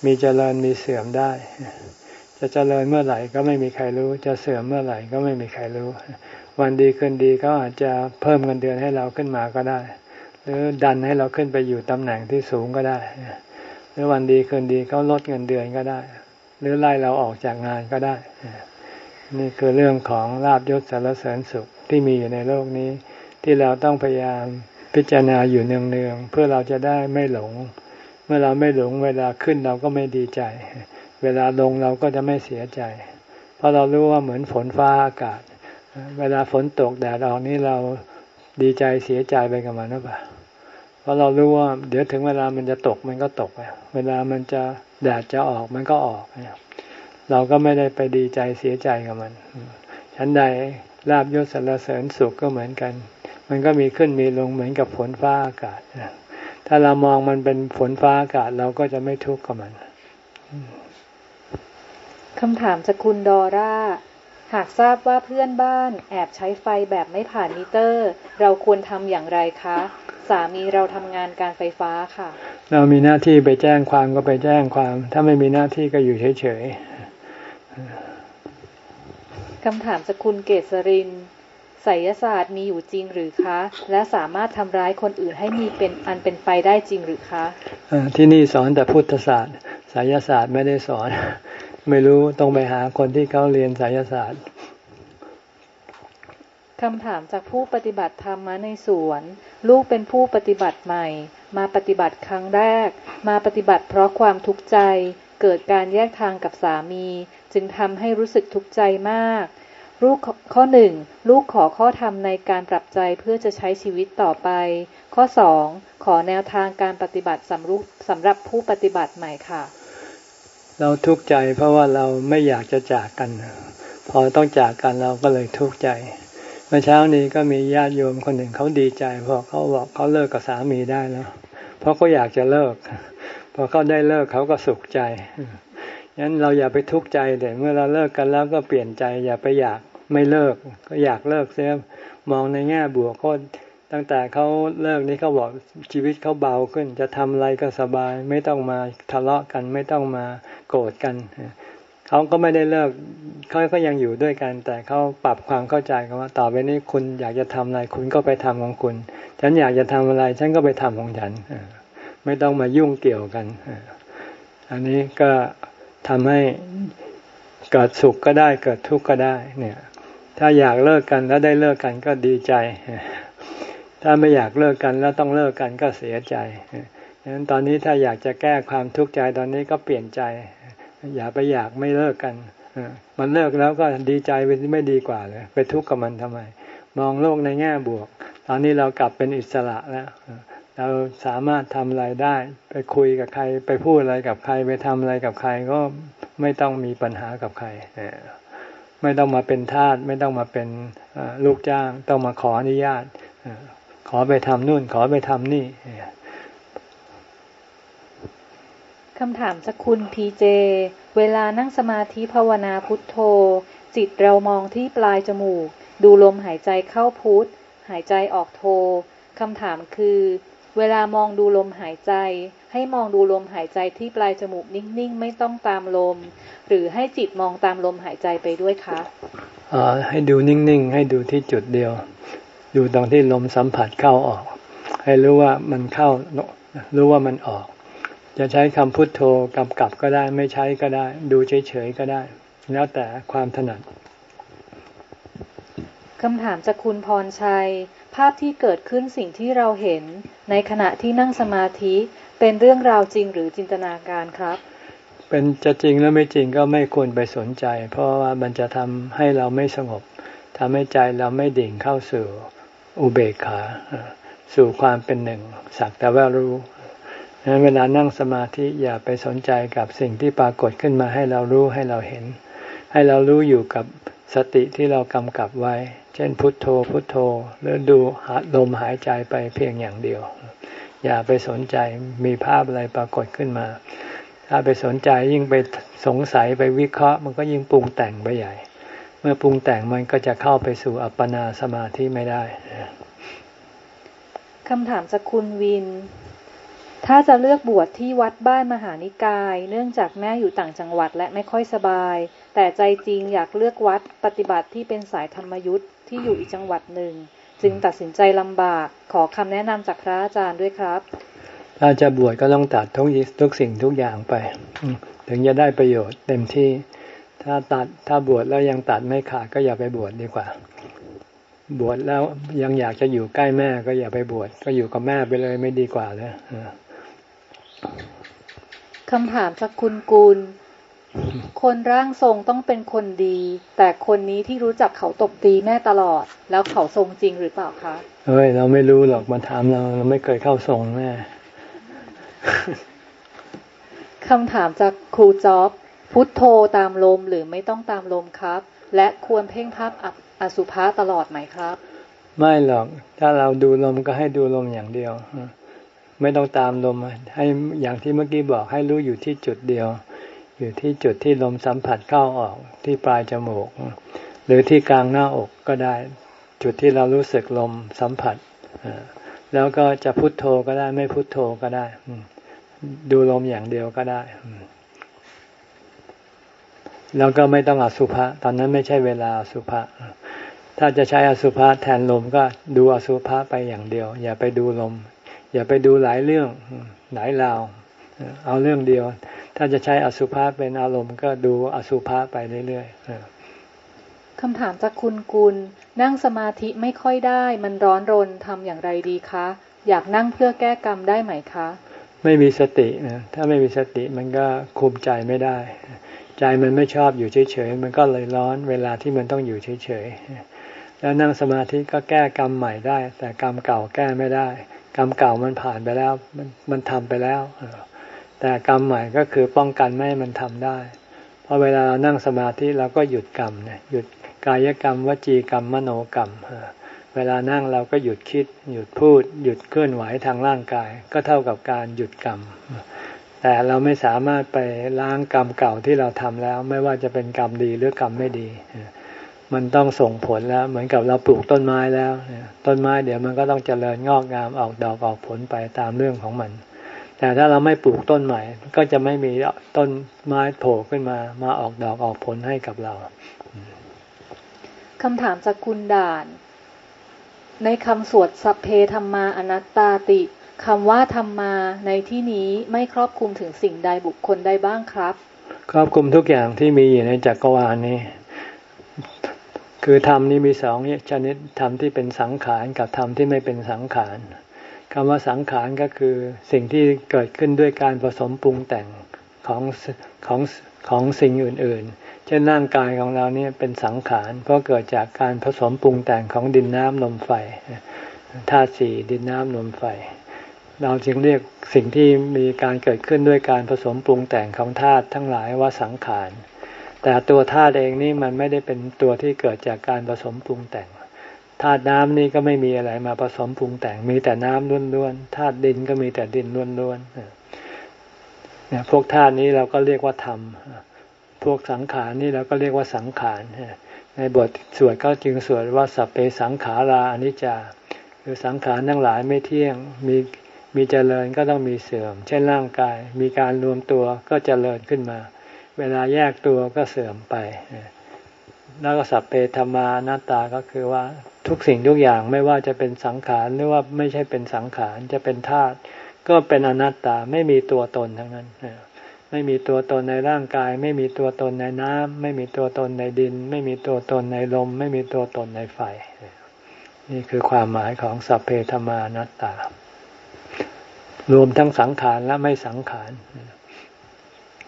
มีเจริญมีเสื่อมได้ จะเจริญเมื่อไหร่ก็ไม่มีใครรู้ จะเสื่อมเมื่อไหร่ก็ไม่มีใครรู้ วันดีคืนดีก็อาจจะเพิ่มเงินเดือนให้เราขึ้นมาก็ได้ หรือดันให้เราขึ้นไปอยู่ตำแหน่งที่สูงก็ได้ หรือวันดีคืนดีเขาลดเงินเดือนก็ได้ หรือไล่เราออกจากงานก็ได้ นี่คือเรื่องของลาบยศสารเสริญสุขที่มีอยู่ในโลกนี้ ที่เราต้องพยายาม พิจารณาอยู่เนืองๆเพื่อเราจะได้ไม่หลง เมื่อเราไม่หลงเวลาขึ้นเราก็ไม่ดีใจ เวลาลงเราก็จะไม่เสียใจ เพราะเรารู้ว่าเหมือนฝนฟ้าอากาศ เวลาฝนตกแดดออกนี่เราดีใจเสียใจไปกับมันหรือเปล่าเพราะเรารู้ว่าเดี๋ยวถึงเวลามันจะตกมันก็ตกเวลามันจะแดดจะออกมันก็ออกเราก็ไม่ได้ไปดีใจเสียใจกับมัน ฉันใดลาบยศสรรเสริญสุขก็เหมือนกัน มันก็มีขึ้นมีลงเหมือนกับฝนฟ้าอากาศถ้าเรามองมันเป็นฝนฟ้าอากาศเราก็จะไม่ทุกข์กับมันคำถามจากคุณดอร่า หากทราบว่าเพื่อนบ้าน แอบใช้ไฟแบบไม่ผ่านมิเตอร์ เราควรทำอย่างไรคะ สามีเราทำงานการไฟฟ้าค่ะ เรามีหน้าที่ไปแจ้งความก็ไปแจ้งความ ถ้าไม่มีหน้าที่ก็อยู่เฉยๆคำถามจากคุณเกษริน ไสยศาสตร์มีอยู่จริงหรือคะ และสามารถทำร้ายคนอื่นให้มีเป็นอันเป็นไปได้จริงหรือคะที่นี่สอนแต่พุทธศาสตร์ไสยศาสตร์ไม่ได้สอน ไม่รู้ต้องไปหาคนที่เขาเรียนไสยศาสตร์คำถามจากผู้ปฏิบัติธรรมมาในสวน ลูกเป็นผู้ปฏิบัติใหม่ มาปฏิบัติครั้งแรก มาปฏิบัติเพราะความทุกข์ใจ เกิดการแยกทางกับสามี จึงทำให้รู้สึกทุกข์ใจมาก ลูกข้อหนึ่งลูกขอข้อธรรมในการปรับใจเพื่อจะใช้ชีวิตต่อไป ข้อสองขอแนวทางการปฏิบัติสำรุสำหรับผู้ปฏิบัติใหม่ค่ะ เราทุกข์ใจเพราะว่าเราไม่อยากจะจากกัน พอต้องจากกันเราก็เลยทุกข์ใจเมื่อเช้านี้ก็มีญาติโยมคนหนึ่งเขาดีใจเพราะเขาบอกเขาเลิกกับสามีได้แล้ว เพราะเขาอยากจะเลิก พอเขาได้เลิกเขาก็สุขใจ งั้นเราอย่าไปทุกข์ใจแต่เมื่อเราเลิกกันแล้วก็เปลี่ยนใจ อย่าไปอยากไม่เลิก ก็อยากเลิกเสียมองในแง่บวกก็ตั้งแต่เขาเลิกนี้เขาบอกชีวิตเขาเบาขึ้น จะทำอะไรก็สบาย ไม่ต้องมาทะเลาะกันไม่ต้องมาโกรธกันเขาก็ไม่ได้เลิกเขาก็ยังอยู่ด้วยกัน แต่เขาปรับความเข้าใจกันว่าต่อไปนี้คุณอยากจะทำอะไรคุณก็ไปทำของคุณ ฉันอยากจะทำอะไร ฉันก็ไปทำของฉันไม่ต้องมายุ่งเกี่ยวกันอันนี้ก็ ทำให้เกิดสุขก็ได้เกิดทุกข์ก็ได้ เนี่ย ถ้าอยากเลิกกันแล้วได้เลิกกันก็ดีใจ ถ้าไม่อยากเลิกกันแล้วต้องเลิกกันก็เสียใจดังนั้นตอนนี้ถ้าอยากจะแก้ความทุกข์ใจตอนนี้ก็เปลี่ยนใจ อย่าไปอยากไม่เลิกกันมันเลิกแล้วก็ดีใจไปไม่ดีกว่าเลยไปทุกข์กับมันทำไม มองโลกในแง่บวก ตอนนี้เรากลับเป็นอิสระแล้ว เราสามารถทำอะไรได้ ไปคุยกับใคร ไปพูดอะไรกับใคร ไปทำอะไรกับใครก็ไม่ต้องมีปัญหากับใครไม่ต้องมาเป็นทาสไม่ต้องมาเป็นลูกจ้าง ต้องมาขออนุญาตขอไปทำนู่น ขอไปทำนี่คำถามจากคุณพีเจ เวลานั่งสมาธิภาวนาพุทโธ จิตเรามองที่ปลายจมูก ดูลมหายใจเข้าพุทหายใจออกโทคำถามคือ เวลามองดูลมหายใจ ให้มองดูลมหายใจที่ปลายจมูกนิ่งๆ ไม่ต้องตามลม หรือให้จิตมองตามลมหายใจไปด้วยคะอ่าให้ดูนิ่งๆ ให้ดูที่จุดเดียว ดูตรงที่ลมสัมผัสเข้าออก ให้รู้ว่ามันเข้ารู้ว่ามันออก จะใช้คำพุทโธกำกับก็ได้ไม่ใช้ก็ได้ ดูเฉยๆก็ได้ แล้วแต่ความถนัดคำถามจากคุณพรชัย ภาพที่เกิดขึ้นสิ่งที่เราเห็น ในขณะที่นั่งสมาธิเป็นเรื่องราวจริงหรือจินตนาการครับ เป็นจะจริงแล้วไม่จริงก็ไม่ควรไปสนใจ เพราะว่ามันจะทำให้เราไม่สงบทำให้ใจเราไม่ดิ่งเข้าสู่อุเบกขา สู่ความเป็นหนึ่ง สักแต่ว่ารู้นั้นเวลานั่งสมาธิอย่าไปสนใจกับสิ่งที่ปรากฏขึ้นมาให้เรารู้ให้เราเห็น ให้เรารู้อยู่กับ สติที่เรากำกับไว้ เช่นพุทโธพุทโธหรือดูหาลมหายใจไปเพียงอย่างเดียว อย่าไปสนใจมีภาพอะไรปรากฏขึ้นมา ถ้าไปสนใจยิ่งไปสงสัยไปวิเคราะห์ มันก็ยิ่งปรุงแต่งไปใหญ่ เมื่อปรุงแต่งมันก็จะเข้าไปสู่อัปปนาสมาธิไม่ได้คำถามจากคุณวิน ถ้าจะเลือกบวชที่วัดบ้านมหานิกาย เนื่องจากแม่อยู่ต่างจังหวัดและไม่ค่อยสบาย แต่ใจจริงอยากเลือกวัดปฏิบัติที่เป็นสายธรรมยุทธ์ที่อยู่อีกจังหวัดหนึ่ง จึงตัดสินใจลำบากขอคำแนะนำจากพระอาจารย์ด้วยครับ ถ้าจะบวชก็ต้องตัดทุกทุกสิ่งทุกอย่างไป ถึงจะได้ประโยชน์เต็มที่ ถ้าตัดถ้าบวชแล้วยังตัดไม่ขาดก็อย่าไปบวชดีกว่า บวชแล้วยังอยากจะอยู่ใกล้แม่ก็อย่าไปบวชก็อยู่กับแม่ไปเลยไม่ดีกว่าเลยคำถามจากคุณกูล คนร่างทรงต้องเป็นคนดี แต่คนนี้ที่รู้จักเขาตบตีแม่ตลอด แล้วเขาทรงจริงหรือเปล่าคะเฮ้ยเราไม่รู้หรอกมาถามเราเราไม่เคยเข้าทรงแม่คำถามจากครูจ๊อบพุทโธตามลมหรือไม่ต้องตามลมครับ และควรเพ่งภาพอับอสุภะตลอดไหมครับ ไม่หรอกถ้าเราดูลมก็ให้ดูลมอย่างเดียว ไม่ต้องตามลมให้อย่างที่เมื่อกี้บอกให้รู้อยู่ที่จุดเดียว อยู่ที่จุดที่ลมสัมผัสเข้าออกที่ปลายจมูก หรือที่กลางหน้าอกก็ได้ จุดที่เรารู้สึกลมสัมผัสแล้วก็จะพุโทโธก็ได้ไม่พุโทโธก็ได้ ดูลมอย่างเดียวก็ได้ แล้วก็ไม่ต้องอสุภะตอนนั้นไม่ใช่เวลาอสุภะถ้าจะใช้อสุภะแทนลมก็ดูอสุภะไปอย่างเดียว อย่าไปดูลม อย่าไปดูหลายเรื่องหลายราว เอาเรื่องเดียว ถ้าจะใช้อสุภะเป็นอารมณ์ก็ดูอสุภะไปเรื่อยๆคำถามจากคุณกุล นั่งสมาธิไม่ค่อยได้ มันร้อนรนทำอย่างไรดีคะ อยากนั่งเพื่อแก้กรรมได้ไหมคะ ไม่มีสตินะถ้าไม่มีสติมันก็คุมใจไม่ได้ ใจมันไม่ชอบอยู่เฉยๆมันก็เลยร้อนเวลาที่มันต้องอยู่เฉยๆแล้วนั่งสมาธิก็แก้กรรมใหม่ได้ แต่กรรมเก่าแก้ไม่ได้กรรมเก่ามันผ่านไปแล้ว มันมันทำไปแล้ว แต่กรรมใหม่ก็คือป้องกันไม่ให้มันทำได้พอเวลาเรานั่งสมาธิเราก็หยุดกรรมเนี่ยหยุดกายกรรมวจีกรรมมโนกรรมเวลานั่งเราก็หยุดคิด หยุดพูด หยุดเคลื่อนไหวทางร่างกาย ก็เท่ากับการหยุดกรรม แต่เราไม่สามารถไปล้างกรรมเก่าที่เราทำแล้ว ไม่ว่าจะเป็นกรรมดีหรือกรรมไม่ดี มันต้องส่งผลแล้ว เหมือนกับเราปลูกต้นไม้แล้วต้นไม้เดี๋ยวมันก็ต้องเจริญงอกงามออกดอกออกผลไปตามเรื่องของมัน แต่ถ้าเราไม่ปลูกต้นใหม่ ก็จะไม่มีต้นไม้โผล่ขึ้นมา มาออกดอกออกผลให้กับเราคำถามจากคุณด่าน ในคำสวดสัพเพธรรมาอนัตตาติคำว่าธรรมาในที่นี้ไม่ครอบคลุมถึงสิ่งใดบุคคลใดบ้างครับ ครอบคลุมทุกอย่างที่มีอยู่ในจักรวาลนี้ คือธรรมนี้มีสองชนิดธรรมที่เป็นสังขารกับธรรมที่ไม่เป็นสังขาร คำว่าสังขารก็คือสิ่งที่เกิดขึ้นด้วยการผสมปรุงแต่งของของของสิ่งอื่นๆ เช่นร่างกายของเราเนี่ยเป็นสังขาร เพราะเกิดจากการผสมปรุงแต่งของดินน้ำลมไฟธาตุสี่ดินน้ำลมไฟ เราจึงเรียกสิ่งที่มีการเกิดขึ้นด้วยการผสมปรุงแต่งของธาตุทั้งหลายว่าสังขาร แต่ตัวธาตุเองนี่มันไม่ได้เป็นตัวที่เกิดจากการผสมปรุงแต่ง ธาตุน้ำนี่ก็ไม่มีอะไรมาผสมปรุงแต่งมีแต่น้ำล้วนๆธาตุดินก็มีแต่ดินล้วนๆเนี่ยพวกธาตุนี้เราก็เรียกว่าธรรม พวกสังขารนี่เราก็เรียกว่าสังขารในบทสวดก็จึงสวดว่าสัพเพสังขาราอนิจจาคือสังขารทั้งหลายไม่เที่ยงมีมีเจริญก็ต้องมีเสื่อม เช่นร่างกาย มีการรวมตัวก็เจริญขึ้นมา เวลาแยกตัวก็เสื่อมไป แล้วก็สัพเพธรรมานาตาก็คือว่าทุกสิ่งทุกอย่างไม่ว่าจะเป็นสังขารหรือว่าไม่ใช่เป็นสังขารจะเป็นธาตุก็เป็นอนัตตาไม่มีตัวตนทั้งนั้นไม่มีตัวตนในร่างกาย ไม่มีตัวตนในน้ำไม่มีตัวตนในดิน ไม่มีตัวตนในลม ไม่มีตัวตนในไฟ นี่คือความหมายของสัพเพธรรมานัตตา รวมทั้งสังขารและไม่สังขาร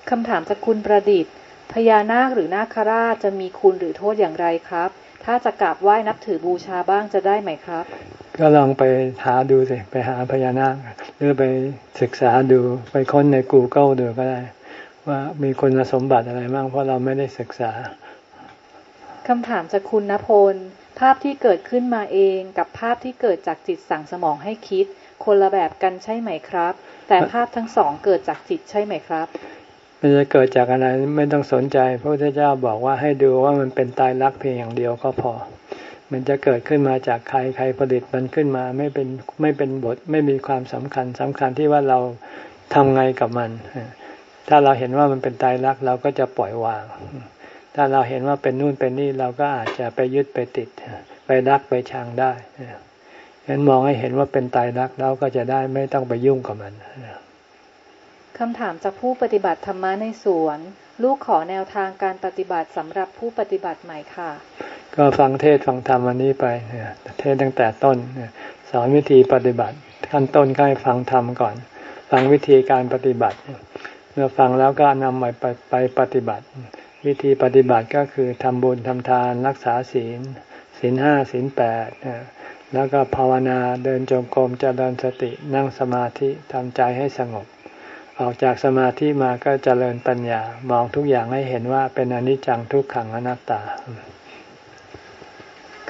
คำถามจากคุณประดิษฐ์ พญานาคหรือนาคราชจะมีคุณหรือโทษอย่างไรครับ ถ้าจะกราบไหว้นับถือบูชาบ้างจะได้ไหมครับ ก็ลองไปหาดูสิ ไปหาพญานาค หรือไปศึกษาดู ไปค้นใน Google ดูก็ได้ ว่ามีคุณสมบัติอะไรบ้างเพราะเราไม่ได้ศึกษาคำถามจากคุณณพล ภาพที่เกิดขึ้นมาเองกับภาพที่เกิดจากจิตสั่งสมองให้คิด คนละแบบกันใช่ไหมครับ แต่ภาพทั้งสองเกิดจากจิตใช่ไหมครับ มันจะเกิดจากอะไรไม่ต้องสนใจ พระพุทธเจ้าบอกว่าให้ดูว่ามันเป็นตายรักเพียงอย่างเดียวก็พอ มันจะเกิดขึ้นมาจากใครใครผลิตมันขึ้นมาไม่เป็นไม่เป็นบทไม่มีความสำคัญสำคัญที่ว่าเราทำไงกับมัน ถ้าเราเห็นว่ามันเป็นตายรักเราก็จะปล่อยวาง ถ้าเราเห็นว่าเป็นนู่นเป็นนี่เราก็อาจจะไปยึดไปติด ไปรักไปชังได้ฉะนั้นมองให้เห็นว่าเป็นตายรักเราก็จะได้ไม่ต้องไปยุ่งกับมัน คำถามจากผู้ปฏิบัติธรรมะในสวน ลูกขอแนวทางการปฏิบัติสำหรับผู้ปฏิบัติใหม่ค่ะ ก็ฟังเทศฟังธรรมวันนี้ไปเนี่ยเทศตั้งแต่ต้นสอนวิธีปฏิบัติขั้นต้นก็ให้ฟังธรรมก่อน ฟังวิธีการปฏิบัติ เมื่อฟังแล้วก็นำไปไปปฏิบัติ วิธีปฏิบัติก็คือทำบุญทำทานรักษาศีลศีลห้าศีลแปดแล้วก็ภาวนาเดินจงกรมเจริญสตินั่งสมาธิทำใจให้สงบ ออกจากสมาธิมาก็เจริญปัญญามองทุกอย่างให้เห็นว่าเป็นอนิจจังทุกขังอนัตตา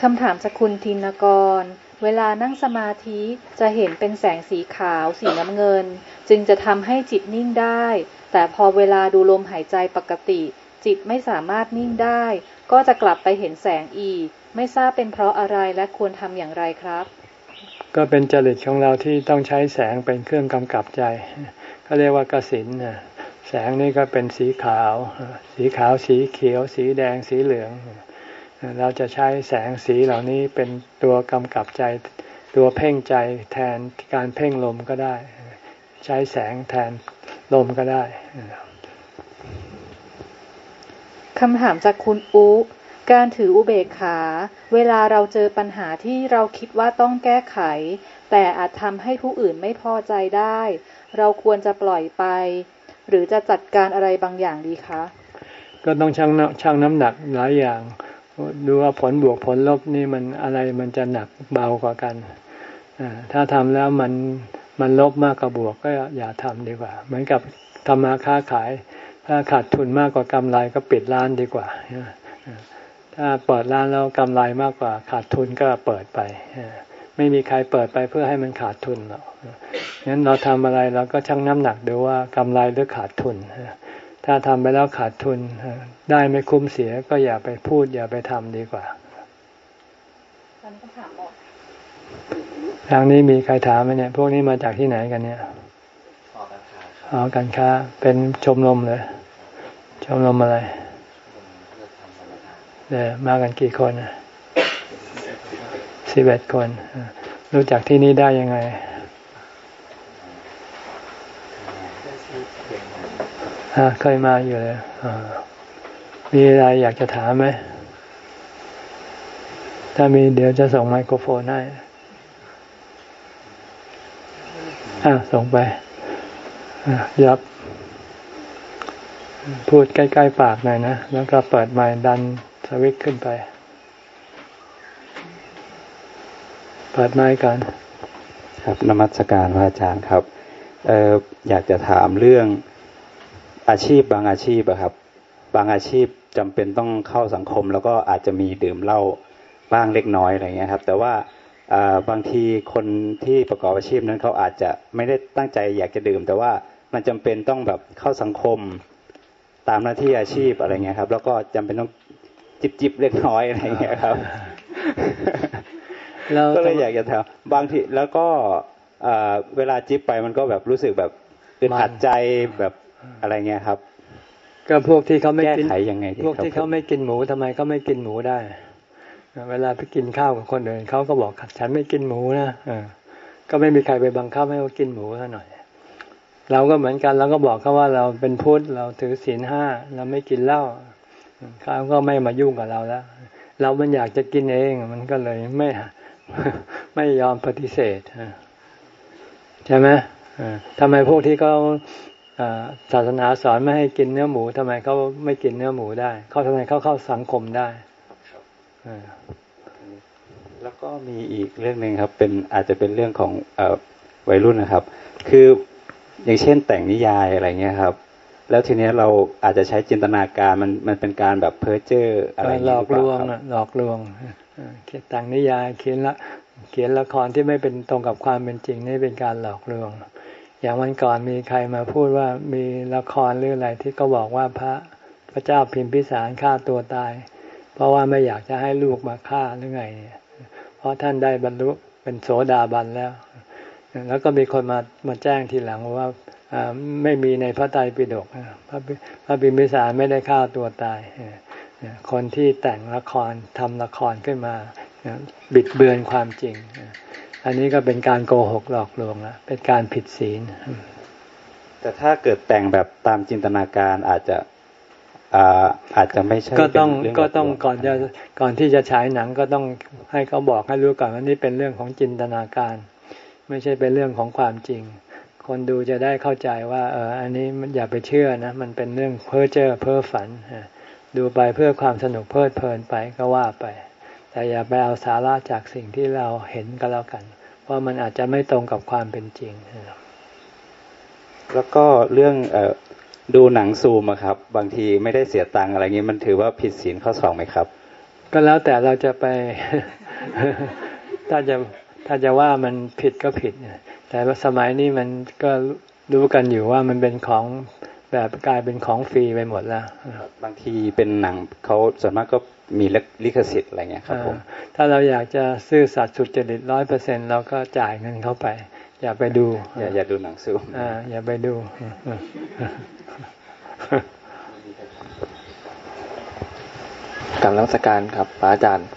คำถามจากคุณทินกร เวลานั่งสมาธิจะเห็นเป็นแสงสีขาวสีน้ำเงิน จึงจะทำให้จิตนิ่งได้ แต่พอเวลาดูลมหายใจปกติ จิตไม่สามารถนิ่งได้ ก็จะกลับไปเห็นแสงอีก ไม่ทราบเป็นเพราะอะไรและควรทำอย่างไรครับ ก็เป็นจริตของเราที่ต้องใช้แสงเป็นเครื่องกำกับใจ ก็เรียกว่ากสินแสงนี่ก็เป็นสีขาว สีขาวสีเขียว สีแดงสีเหลือง เราจะใช้แสงสีเหล่านี้เป็นตัวกำกับใจ ตัวเพ่งใจแทนการเพ่งลมก็ได้ ใช้แสงแทนลมก็ได้คำถามจากคุณอุการถืออุเบกขา เวลาเราเจอปัญหาที่เราคิดว่าต้องแก้ไข แต่อาจทำให้ผู้อื่นไม่พอใจได้ เราควรจะปล่อยไป หรือจะจัดการอะไรบางอย่างดีคะ ก็ต้องชั่งชั่งน้ำหนักหลายอย่าง ดูว่าผลบวกผลลบนี่มันอะไรมันจะหนักเบากว่ากันถ้าทำแล้วมันมันลบมากกว่าบวกก็อย่าทำดีกว่า เหมือนกับทำมาค้าขาย ถ้าขาดทุนมากกว่ากำไรก็ปิดร้านดีกว่าถ้าเปิดร้านแล้วกำไรมากกว่าขาดทุนก็เปิดไป ไม่มีใครเปิดไปเพื่อให้มันขาดทุนหรอกงั้นเราทำอะไรเราก็ชั่งน้ำหนักดูว่ากำไรหรือขาดทุน ถ้าทำไปแล้วขาดทุน ได้ไม่คุ้มเสียก็อย่าไปพูด อย่าไปทำดีกว่าทางนี้มีใครถามไหมเนี่ย พวกนี้มาจากที่ไหนกันเนี่ยอ๋อการค้าเป็นชมรมเลย ชมรมอะไรเดี๋ยมากันกี่คน สิบเอ็ดคน รู้จักที่นี่ได้ยังไงเคยมาอยู่เลยมีอะไรอยากจะถามไหม ถ้ามีเดี๋ยวจะส่งไมโครโฟนให้อ่าส่งไปยับ พูดใกล้ ๆ ปากหน่อยนะ แล้วก็เปิดไมค์ดันสวิตขึ้นไป เปิดไมค์กันครับนมัสการพระอาจารย์ครับเอออยากจะถามเรื่องอาชีพบางอาชีพอะครับ บางอาชีพจำเป็นต้องเข้าสังคม แล้วก็อาจจะมีดื่มเหล้าบ้างเล็กน้อยอะไรเงี้ยครับ แต่ว่าบางทีคนที่ประกอบอาชีพนั้นเขาอาจจะไม่ได้ตั้งใจอยากจะดื่ม แต่ว่ามันจำเป็นต้องแบบเข้าสังคมตามหน้าที่อาชีพอะไรเงี้ยครับ แล้วก็จำเป็นต้องจิบจิบเล็กน้อยอะไรเงี้ยครับ ก็เลยอยากจะถามบางทีแล้วก็เวลาจิบไปมันก็แบบรู้สึกแบบอึดอัดใจแบบอะไรเงี้ยครับ ก็พวกที่เขาไม่กินยังไงพวกที่เขาไม่กินหมูทำไมเขาไม่กินหมูได้ เวลาไปกินข้าวกับคนอื่นเขาก็บอกฉันไม่กินหมูนะก็ไม่มีใครไปบังคับให้เขากินหมูซะหน่อย เราก็เหมือนกันเราก็บอกเขาว่าเราเป็นพุทธเราถือศีลห้าเราไม่กินเหล้าเขาก็ไม่มายุ่งกับเราแล้ว เรามันอยากจะกินเองมันก็เลยไม่ ไม่ยอมปฏิเสธใช่ไหมทำไมพวกที่เขาศาสนาสอนไม่ให้กินเนื้อหมูทำไมเขาไม่กินเนื้อหมูได้ เขาทำไมเขาเข้าสังคมได้แล้วก็มีอีกเรื่องหนึ่งครับ เป็นอาจจะเป็นเรื่องของเอวัยรุ่นนะครับ คืออย่างเช่นแต่งนิยายอะไรเงี้ยครับ แล้วทีนี้เราอาจจะใช้จินตนาการมันมันเป็นการแบบเพ้อเจ้ออะไรหลอกลวงหลอกลวง เขียนต่งนิยายเขียนละเขียนละครที่ไม่เป็นตรงกับความเป็นจริงนี่เป็นการหลอกลวง อย่างวันก่อนมีใครมาพูดว่ามีละครหรืออะไรที่ก็บอกว่าพระพระเจ้าพิมพิสารฆ่าตัวตาย เพราะว่าไม่อยากจะให้ลูกมาฆ่าหรือไงเนี่ยเพราะท่านได้บรรลุเป็นโสดาบันแล้ว แล้วก็มีคนมามาแจ้งทีหลังว่าไม่มีในพระไตรปิฎกพระพระบิมพิสารไม่ได้ฆ่าตัวตาย คนที่แต่งละครทำละครขึ้นมาบิดเบือนความจริง อันนี้ก็เป็นการโกหกหลอกลวงแล้วเป็นการผิดศีล แต่ถ้าเกิดแต่งแบบตามจินตนาการอาจจะอาจจะไม่ใช่ก็ต้องก็ต้องก่อนจะก่อนที่จะฉายหนังก็ต้องให้เขาบอกให้รู้ก่อนว่านี่เป็นเรื่องของจินตนาการ ไม่ใช่เป็นเรื่องของความจริง คนดูจะได้เข้าใจว่า เอออันนี้มันอย่าไปเชื่อนะ มันเป็นเรื่องเพ้อเจ้อเพ้อฝัน ดูไปเพื่อความสนุกเพลิดเพลินไปก็ว่าไป แต่อย่าไปเอาสาระจากสิ่งที่เราเห็นก็แล้วกัน เพราะมันอาจจะไม่ตรงกับความเป็นจริง แล้วก็เรื่องอดูหนังซูมครับ บางทีไม่ได้เสียตังอะไรเงี้มันถือว่าผิดศีลข้อสองไหมครับ ก็แล้วแต่เราจะไป ถ้าจะถ้าจะว่ามันผิดก็ผิดแต่ว่าสมัยนี้มันก็รู้กันอยู่ว่ามันเป็นของ แบบกลายเป็นของฟรีไปหมดแล้ว บางทีเป็นหนังเขาส่วนมากก็มีลิขสิทธิ์อะไรเงี้ยครับผมถ้าเราอยากจะซื่อสัตย์สุจริตร้อยเปอร์เซ็นเราก็จ่ายเงินเข้าไป อย่าไปดู อย่าอย่าดูหนังซูอ่าอย่าไปดูการรัชการครับพระอาจารย์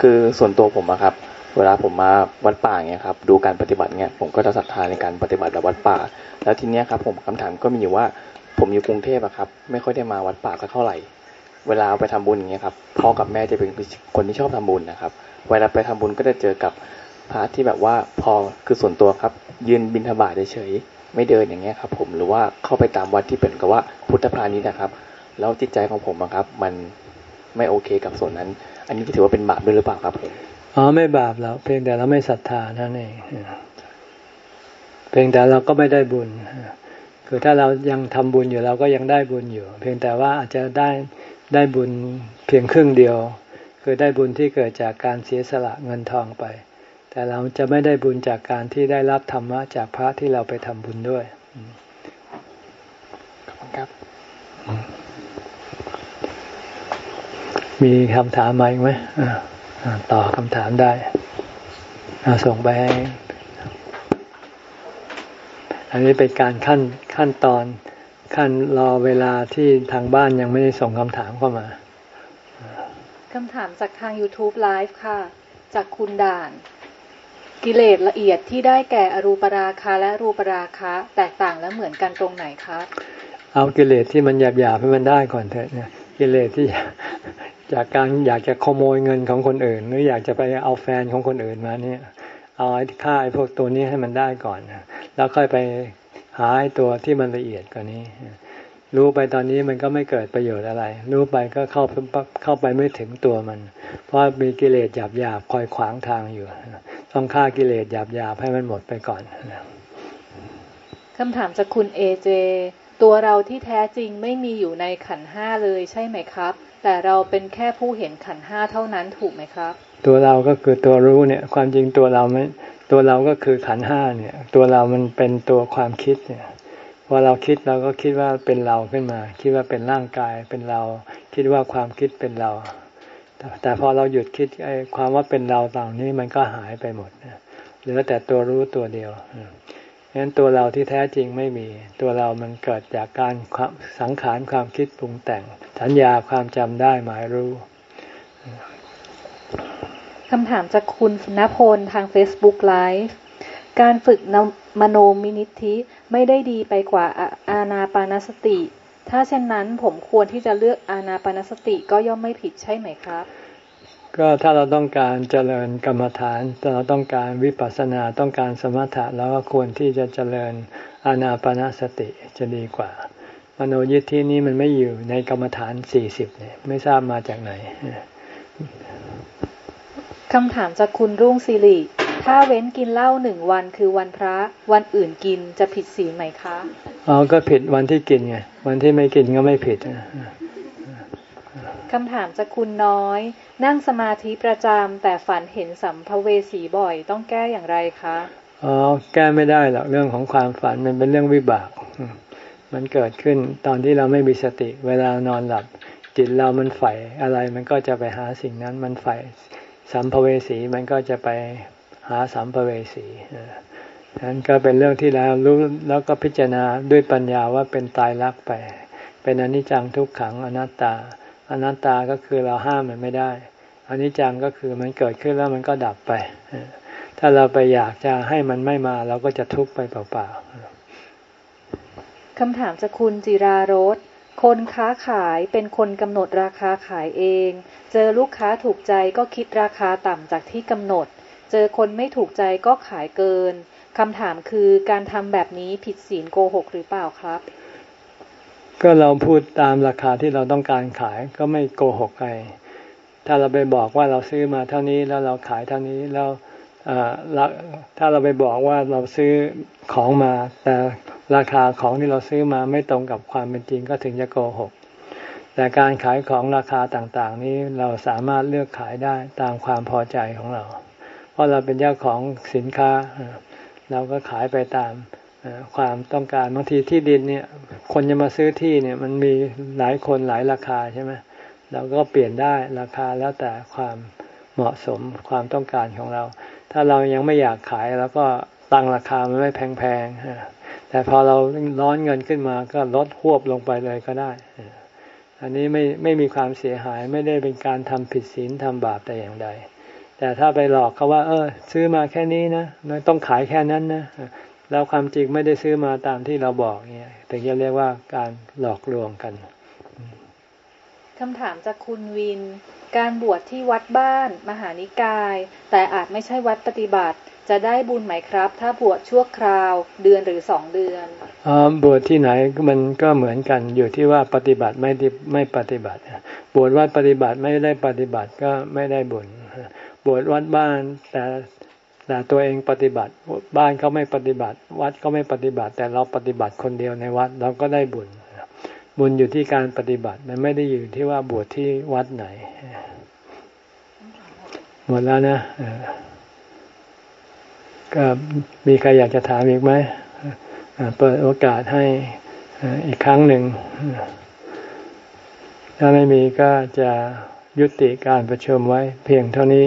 คือส่วนตัวผมอะครับ เวลาผมมาวัดป่าเงี้ยครับดูการปฏิบัติเงี้ยผมก็จะศรัทธาในการปฏิบัติแบบวัดป่า แล้วทีเนี้ยครับผมคำถามก็มีอยู่ว่าผมอยู่กรุงเทพอะครับ ไม่ค่อยได้มาวัดป่าสักเท่าไหร่ เวลาไปทำบุญอย่างเงี้ยครับพ่อกับแม่จะเป็นคนที่ชอบทำบุญนะครับ เวลาไปทำบุญก็จะเจอกับพระที่แบบว่าพอคือส่วนตัวครับ ยืนบินทบาทเฉยไม่เดินอย่างเงี้ยครับ ผมหรือว่าเข้าไปตามวัดที่เป็นกับว่าพุทธพาณิชย์นะครับ แล้วจิตใจของผมครับ มันไม่โอเคกับส่วนนั้น อันนี้ถือว่าเป็นบาปด้วยหรือเปล่าครับผม อ๋อไม่บาปแล้วเพียงแต่เราไม่ศรัทธานั่นเองเพียงแต่เราก็ไม่ได้บุญ คือถ้าเรายังทำบุญอยู่เราก็ยังได้บุญอยู่ เพียงแต่ว่าอาจจะได้ได้บุญเพียงครึ่งเดียว คือได้บุญที่เกิดจากการเสียสละเงินทองไป แต่เราจะไม่ได้บุญจากการที่ได้รับธรรมะจากพระที่เราไปทำบุญด้วยครับ มีคำถามไหมไหม ต่อคำถามได้ส่งไปให้อันนี้เป็นการขั้นขั้นตอนขั้นรอเวลาที่ทางบ้านยังไม่ได้ส่งคำถามเข้ามาคำถามจากทาง YouTube Live ค่ะ จากคุณด่าน กิเลสละเอียดที่ได้แก่อรูปราคาและรูปราคะ แตกต่างและเหมือนกันตรงไหนครับ เอากิเลสที่มันหยาบหยาบให้มันได้ก่อนเถอะเนี่ยกิเลสที่ จากการอยากจะขโมยเงินของคนอื่น หรืออยากจะไปเอาแฟนของคนอื่นมาเนี่ยเอาไอ้ค่าไอ้พวกตัวนี้ให้มันได้ก่อนแล้วค่อยไปหาไอ้ตัวที่มันละเอียดกว่านี้ รู้ไปตอนนี้มันก็ไม่เกิดประโยชน์อะไร รู้ไปก็เข้าเข้าไปไม่ถึงตัวมัน เพราะมีกิเลสหยาบหยาบคอยขวางทางอยู่ ต้องฆ่ากิเลสหยาบๆให้มันหมดไปก่อนคำถามจากคุณเอเจ ตัวเราที่แท้จริงไม่มีอยู่ในขันห้าเลยใช่ไหมครับ แต่เราเป็นแค่ผู้เห็นขันห้าเท่านั้นถูกไหมครับ ตัวเราก็คือตัวรู้เนี่ย ความจริงตัวเราไม่ตัวเราก็คือขันห้าเนี่ย ตัวเรามันเป็นตัวความคิดเนี่ยพอเราคิดเราก็คิดว่าเป็นเราขึ้นมา คิดว่าเป็นร่างกายเป็นเรา คิดว่าความคิดเป็นเรา แต่พอเราหยุดคิดไอ้ความว่าเป็นเราต่างนี้มันก็หายไปหมดเหลือแต่ตัวรู้ตัวเดียวะนั้นตัวเราที่แท้จริงไม่มี ตัวเรามันเกิดจากการสังขารความคิดปรุงแต่ง สัญญาความจำได้หมายรู้คำถามจากคุณณพลทาง Facebook Live การฝึกมโนมินิธิไม่ได้ดีไปกว่าอาณาปานสติ ถ้าเช่นนั้นผมควรที่จะเลือกอานาปานสติก็ย่อมไม่ผิดใช่ไหมครับ ก็ถ้าเราต้องการเจริญกรรมฐานเราต้องการวิปัสสนาต้องการสมถะเราก็ควรที่จะเจริญอานาปนสติจะดีกว่า มโนยิทธินี้มันไม่อยู่ในกรรมฐานสี่สิบเนี่ยไม่ทราบมาจากไหนคำถามจากคุณรุ่งสิริถ้าเว้นกินเหล้าหนึ่งวันคือวันพระวันอื่นกินจะผิดศีลไหมคะอ๋อก็ผิดวันที่กินไงวันที่ไม่กินก็ไม่ผิด คำถามจากคุณน้อย นั่งสมาธิประจำแต่ฝันเห็นสัมภเวสีบ่อย ต้องแก้อย่างไรคะอ๋อแก้ไม่ได้หรอกเรื่องของความฝันมันเป็นเรื่องวิบาก มันเกิดขึ้นตอนที่เราไม่มีสติ เวลานอนหลับ จิตเรามันใฝ่อะไรมันก็จะไปหาสิ่งนั้นมันใฝ่สัมภเวสีมันก็จะไปหาสัมภเวสีนั้นก็เป็นเรื่องที่เรารู้แล้วก็พิจารณาด้วยปัญญาว่าเป็นตายรักไป เป็นอนิจจังทุกขังอนัตตา อนัตตาก็คือเราห้ามมันไม่ได้อนิจจังก็คือมันเกิดขึ้นแล้วมันก็ดับไป ถ้าเราไปอยากจะให้มันไม่มาเราก็จะทุกข์ไปเปล่าๆคำถามจากคุณจิรารสคนค้าขายเป็นคนกำหนดราคาขายเอง เจอลูกค้าถูกใจก็คิดราคาต่ำจากที่กำหนด เจอคนไม่ถูกใจก็ขายเกินคำถามคือการทำแบบนี้ผิดศีลโกหกหรือเปล่าครับ ก็เราพูดตามราคาที่เราต้องการขายก็ไม่โกหกใครถ้าเราไปบอกว่าเราซื้อมาเท่านี้แล้วเราขายเท่านี้แล้วถ้าเราไปบอกว่าเราซื้อของมา แต่ราคาของที่เราซื้อมาไม่ตรงกับความเป็นจริงก็ถึงจะโกหก แต่การขายของราคาต่างๆ นี้เราสามารถเลือกขายได้ตามความพอใจของเรา เพราะเราเป็นเจ้าของสินค้า เราก็ขายไปตาม ความต้องการบางทีที่ดินเนี่ย คนจะมาซื้อที่เนี่ย มันมีหลายคนหลายราคาใช่ไหมเราก็เปลี่ยนได้ราคาแล้วแต่ความเหมาะสมความต้องการของเรา ถ้าเรายังไม่อยากขายแล้วก็ตั้งราคามันไม่แพงๆแต่พอเราร้อนเงินขึ้นมาก็ลดหวบลงไปเลยก็ได้ อันนี้ไม่ไม่มีความเสียหายไม่ได้เป็นการทำผิดศีลทำบาปแต่อย่างใด แต่ถ้าไปหลอกเขาว่า เออ ซื้อมาแค่นี้นะต้องขายแค่นั้นนะ แล้วความจริงไม่ได้ซื้อมาตามที่เราบอกเนี่ยถึงจะเรียกว่าการหลอกลวงกันคำถามจากคุณวิน การบวชที่วัดบ้าน มหานิกาย แต่อาจไม่ใช่วัดปฏิบัติ จะได้บุญไหมครับ ถ้าบวชชั่วคราวเดือนหรือสองเดือนอ๋อบวชที่ไหนมันก็เหมือนกันอยู่ที่ว่าปฏิบัติไม่ไม่ปฏิบัติ บวชวัดปฏิบัติไม่ได้ปฏิบัติก็ไม่ได้บุญ บวชวัดบ้านแต่ แต่ตัวเองปฏิบัติบ้านเขาไม่ปฏิบัติ วัดเขาไม่ปฏิบัติ แต่เราปฏิบัติคนเดียวในวัดเราก็ได้บุญ บุญอยู่ที่การปฏิบัติมันไม่ได้อยู่ที่ว่าบวชที่วัดไหน หมดแล้วนะก็มีใครอยากจะถามอีกไหมเปิดโอกาสให้อีกครั้งหนึ่ง ถ้าไม่มีก็จะยุติการประชุมไว้เพียงเท่านี้